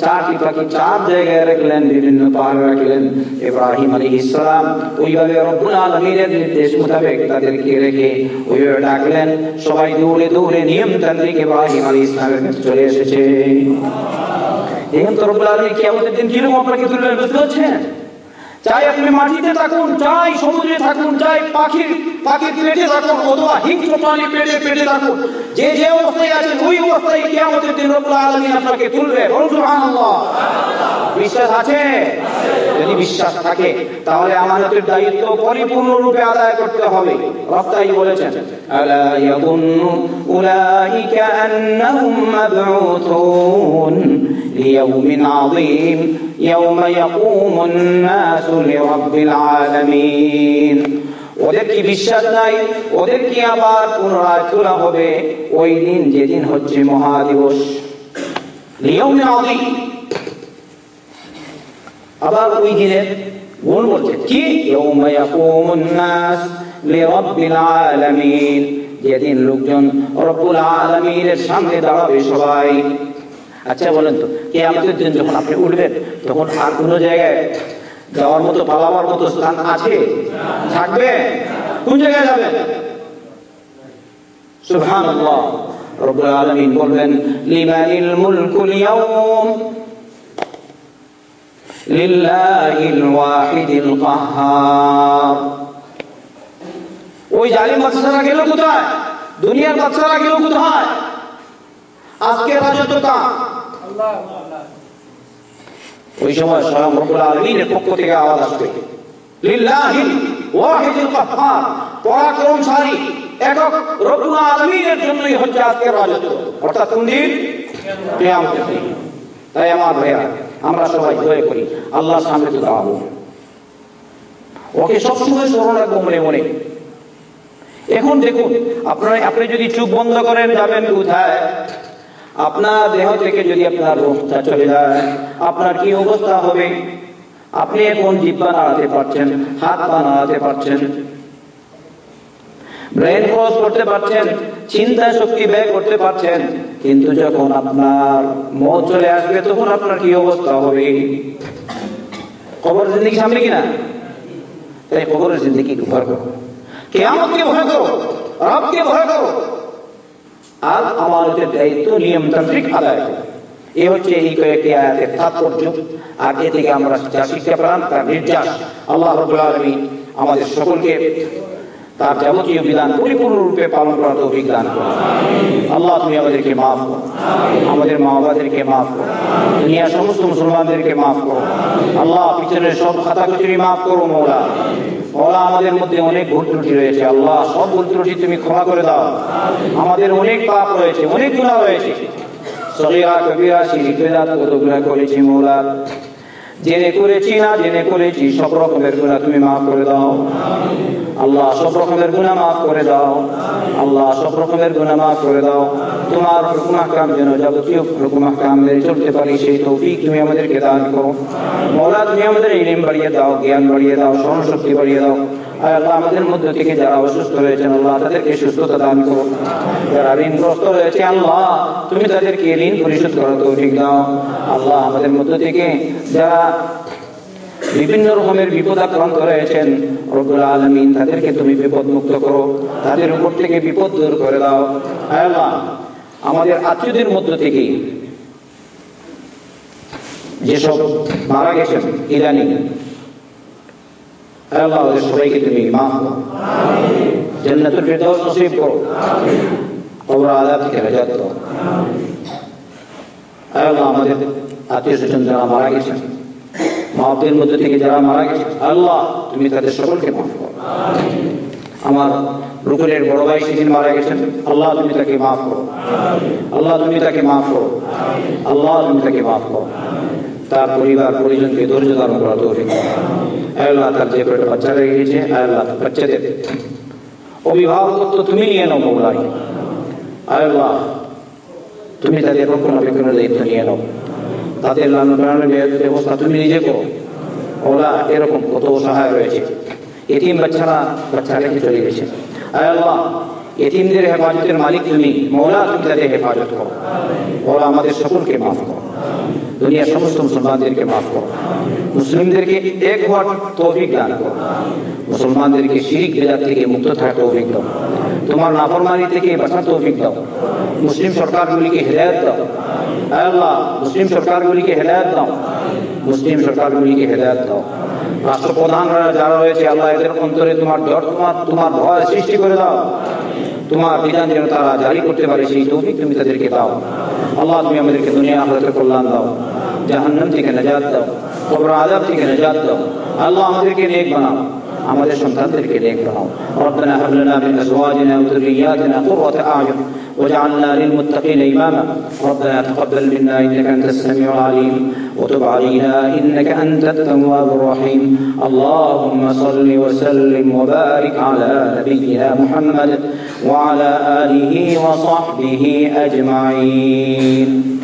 চারটি পাখি চার জায়গায় রাখলেন, বিভিন্ন পাহাড় রাখলেন। ইব্রাহিম আলী ইসলাম ওইভাবে রব্বুল আলমীর নির্দেশ মোতাবেক তাদেরকে রেখে ওইভাবে ডাকলেন। সবাই দৌড়ে দৌড়ে নিয়ম তান্ত্রিক ইব্রাহিম আলী ইসলামের কাছে চলে এসেছে। এখন তো রব্বুল আলমী কেমন দিন কীরকম আপনাকে তুললেন বুঝতে পারছেন চাই আপনি মাটিতে থাকুন চাই সমুদ্রে থাকুন চাই পাখির পাখির পেটে থাকুন, অথবা হিংস্র প্রাণী পেটে পেটে থাকুন, যে যে অবস্থায় আছেন, ওই অবস্থায় কিয়ামতের দিন রব্বুল আলামিন আপনাকে তুলবে। বিশ্বাস আছে? যদি বিশ্বাস থাকে, তাহলে আমাদের দায়িত্ব পরিপূর্ণ রূপে আদায় করতে হবে। রফতাই বলেছেন, আলা উলাইকা আন্নাহুম লিয়াউমিন আযীম। ইয়াওমা ইয়াকুমুন নাসু লিরাব্বিল আলামিন ওদের কি বিশ্বাস নাই ওদের কি আবার পুনরায় তোলা হবে। ওই দিন যেদিন হচ্ছে মহাদিবস। আবার ওই দিনের গুণ বলছে, কি? যেদিন লোকজন রব্বুল আলামিনের সামনে দাঁড়াবে সবাই। আচ্ছা বলেন তো কে আমাদের দিন যখন আপনি উঠবেন, তখন আর কোন জায়গায় যাওয়ার মতো, পালাবার মতো স্থান আছে? থাকবে? কোন জায়গায় যাবেন? সুবহানাল্লাহ। রব্বুল আলামিন বলবেন, লিমানিল মুলকুল ইয়াউম লিল্লাহিল ওয়াহিদিল কাহ্হার ওই জালিম বাদশারা গেল কোথায়? দুনিয়ার বাদশারা গেল কোথায়? আজকে রাজত্ব কার? ওই সময় রব্বুল পক্ষ থেকে আওয়াজ আসবে। ওয়াহিদুল কাহ্হার পরাক্রমশালী, একক রব্বুল জন্যই হচ্ছে আজকের রাজত্ব। অর্থাৎ কোন দিন? কিয়ামতের দিন। তাই আমার ভাইয়া আমরা সবাই করি, আল্লাহর সামনে তো দাঁড়াবো ওকে সবসময় স্মরণ রাখব মনে মনে। এখন দেখুন, আপনারা আপনি যদি চুপ বন্ধ করেন, যাবেন কোথায়? আপনার দেহ থেকে যদি আপনার রোগটা চলে যায়, আপনার কি অবস্থা হবে? আপনি এখন জিব্বা নাড়াতে পারছেন, হাত পা নাড়াতে পারছেন। ব্রেন ক্রস করতে পারছেন, চিন্তা শক্তি ব্যয় করতে পারছেন, কিন্তু যখন আপনার মত চলে আসবে, তখন আপনার কি অবস্থা হবে? খবর জিন্দগি সামনে কিনা? তাই খবরের জিন্দগি ভয় করো। কেয়ামতকে ভয় করো, রবকে ভয় করো। আর আমাদের দায়িত্ব নিয়মতান্ত্রিক আদায় করো এ হচ্ছে এই কয়েকটি আয়াতের তাৎপর্য। আর এ থেকে আমরা যা শিক্ষা পেলাম তার নির্যাস। আল্লাহ রবুল আলমী আমাদের সকলকে তার যাবতীয় বিধান পরিপূর্ণরূপে পালন করার তৌফিক দান করো আল্লাহ তুমি আমাদেরকে মাফ করো। আমাদের মা বাবাদেরকে মাফ করো। দুনিয়ার সমস্ত মুসলমানদেরকে মাফ করো। আল্লাহ পিছনের সব খাতা কচুরি মাফ করো, মৌলা। মৌলা আমাদের মধ্যে অনেক ভুল ত্রুটি রয়েছে। আল্লাহ, সব ভুল ত্রুটি তুমি ক্ষমা করে দাও। আমাদের অনেক পাপ রয়েছে, অনেক গুণা রয়েছে। সগীরা কবিরা শিরিক বেদাত কত গুণা করেছি জেনে করেছি না, জেনে করেছি, সব রকমের গুণা তুমি মাফ করে দাও। আল্লাহ সব রকমের গুণা মাফ করে দাও। আল্লাহ সব রকমের গুণা মাফ করে দাও। তোমার হুকুম হাকাম যেন যাবতীয় হুকুম হাকাম মেনে চলতে পারি, সেই তৌফিক তুমি আমাদেরকে দান করো। মৌলা, তুমি আমাদের ইলিম বাড়িয়ে দাও, জ্ঞান বাড়িয়ে দাও স্মরণ শক্তি বাড়িয়ে দাও। আর আল্লাহ আমাদের মধ্য থেকে যারা অসুস্থ আল্লাহ তাদেরকে যারা ঋণগ্রস্ত তুমি তাদেরকে ঋণ পরিশোধ করো দাও। আল্লাহ আমাদের মধ্য থেকে যারা বিভিন্ন রকমের বিপদ আক্রান্ত রয়েছেন। রব্বুল আলমিন তাদেরকে তুমি বিপদ মুক্ত করো, তাদের উপর থেকে বিপদ দূর করে দাও। আমাদের আত্মীয়দের মধ্য থেকে যেসব মারা গেছেন ইদানিং সবাইকে তুমি মাফ করো। কবর আযাব থেকে হেফাজত আমাদের আত্মীয় স্বজন যারা মারা গেছেন। মাহফিল মধ্যে থেকে যারা মারা গেছে, আল্লাহ, তুমি তাদের সকলকে মাফ করো। আমার রুকুলের বড় ভাই সেদিন মারা গেছেন, আল্লাহ, তুমি তাকে মাফ করো। আল্লাহ, তুমি তাকে মাফ করো। আল্লাহ, তুমি তাকে মাফ করো। তার পরিবার, পরিজনকে ধৈর্য ধারণ করা তৌফিক আল্লাহ, তার যে কয়টা বাচ্চা রেখে গেছে আল্লাহ বাচ্চাদের অভিভাবকত্ব তুমি নিয়ে নাও মৌলাই আল্লাহ, তুমি তাদের রক্ষণাবেক্ষণের দায়িত্ব নিয়ে নাও। তাদের লালন ব্যবস্থা তুমি নিজে করো। ওরা এরকম কত সহায় রয়েছে। এটিম বাচ্চারা বাচ্চা রেখে চলে গেছে। আয় আল্লাহ হেফাজতের মালিক তুমি, মৌলা, তুমি তাদের হেফাজত করো। ওরা আমাদের সকলকে মাফ করো। দুনিয়ার সমস্ত মুসলমানদেরকে মাফ করো। মুসলিমদেরকে এক হওয়ার তৌফিক দান করো। মুসলমানদেরকে শিরিক, বেদাত থেকে মুক্ত থাকার তৌফিক দাও। তোমার নাফরমানি থেকে বাঁচার তৌফিক দাও। মুসলিম সরকারগুলিকে হেদায়ত দাও। আল্লাহ, মুসলিম সরকারগুলিকে হেদায়ত দাও। মুসলিম সরকারগুলিকে হেদায়ত দাও। রাষ্ট্রপ্রধানরা যারা রয়েছে, আল্লাহ এদের অন্তরে তোমার ডর তোমার তোমার ভয় সৃষ্টি করে দাও। তোমার বিধান যেন তারা জারি করতে পারে, সেই তৌফিক তুমি তাদেরকে দাও। আল্লাহ, তুমি আমাদেরকে দুনিয়া আখরাতের কল্যাণ দাও। জাহান্নাম থেকে নাজাত দাও। কবর আজাব থেকে নাজাত দাও। আল্লাহ, আমাদেরকে নেক বানাও। আমাদের সন্তানদেরকে নেক বানাও ربنا هب لنا من ازواجنا وذرياتنا قرة اعين واجعلنا للمتقين اماما ربنا تقبل منا انك انت السميع العليم وتب علينا انك انت التواب الرحيم اللهم صل وسلم وبارك على نبينا محمد وعلى اله وصحبه اجمعين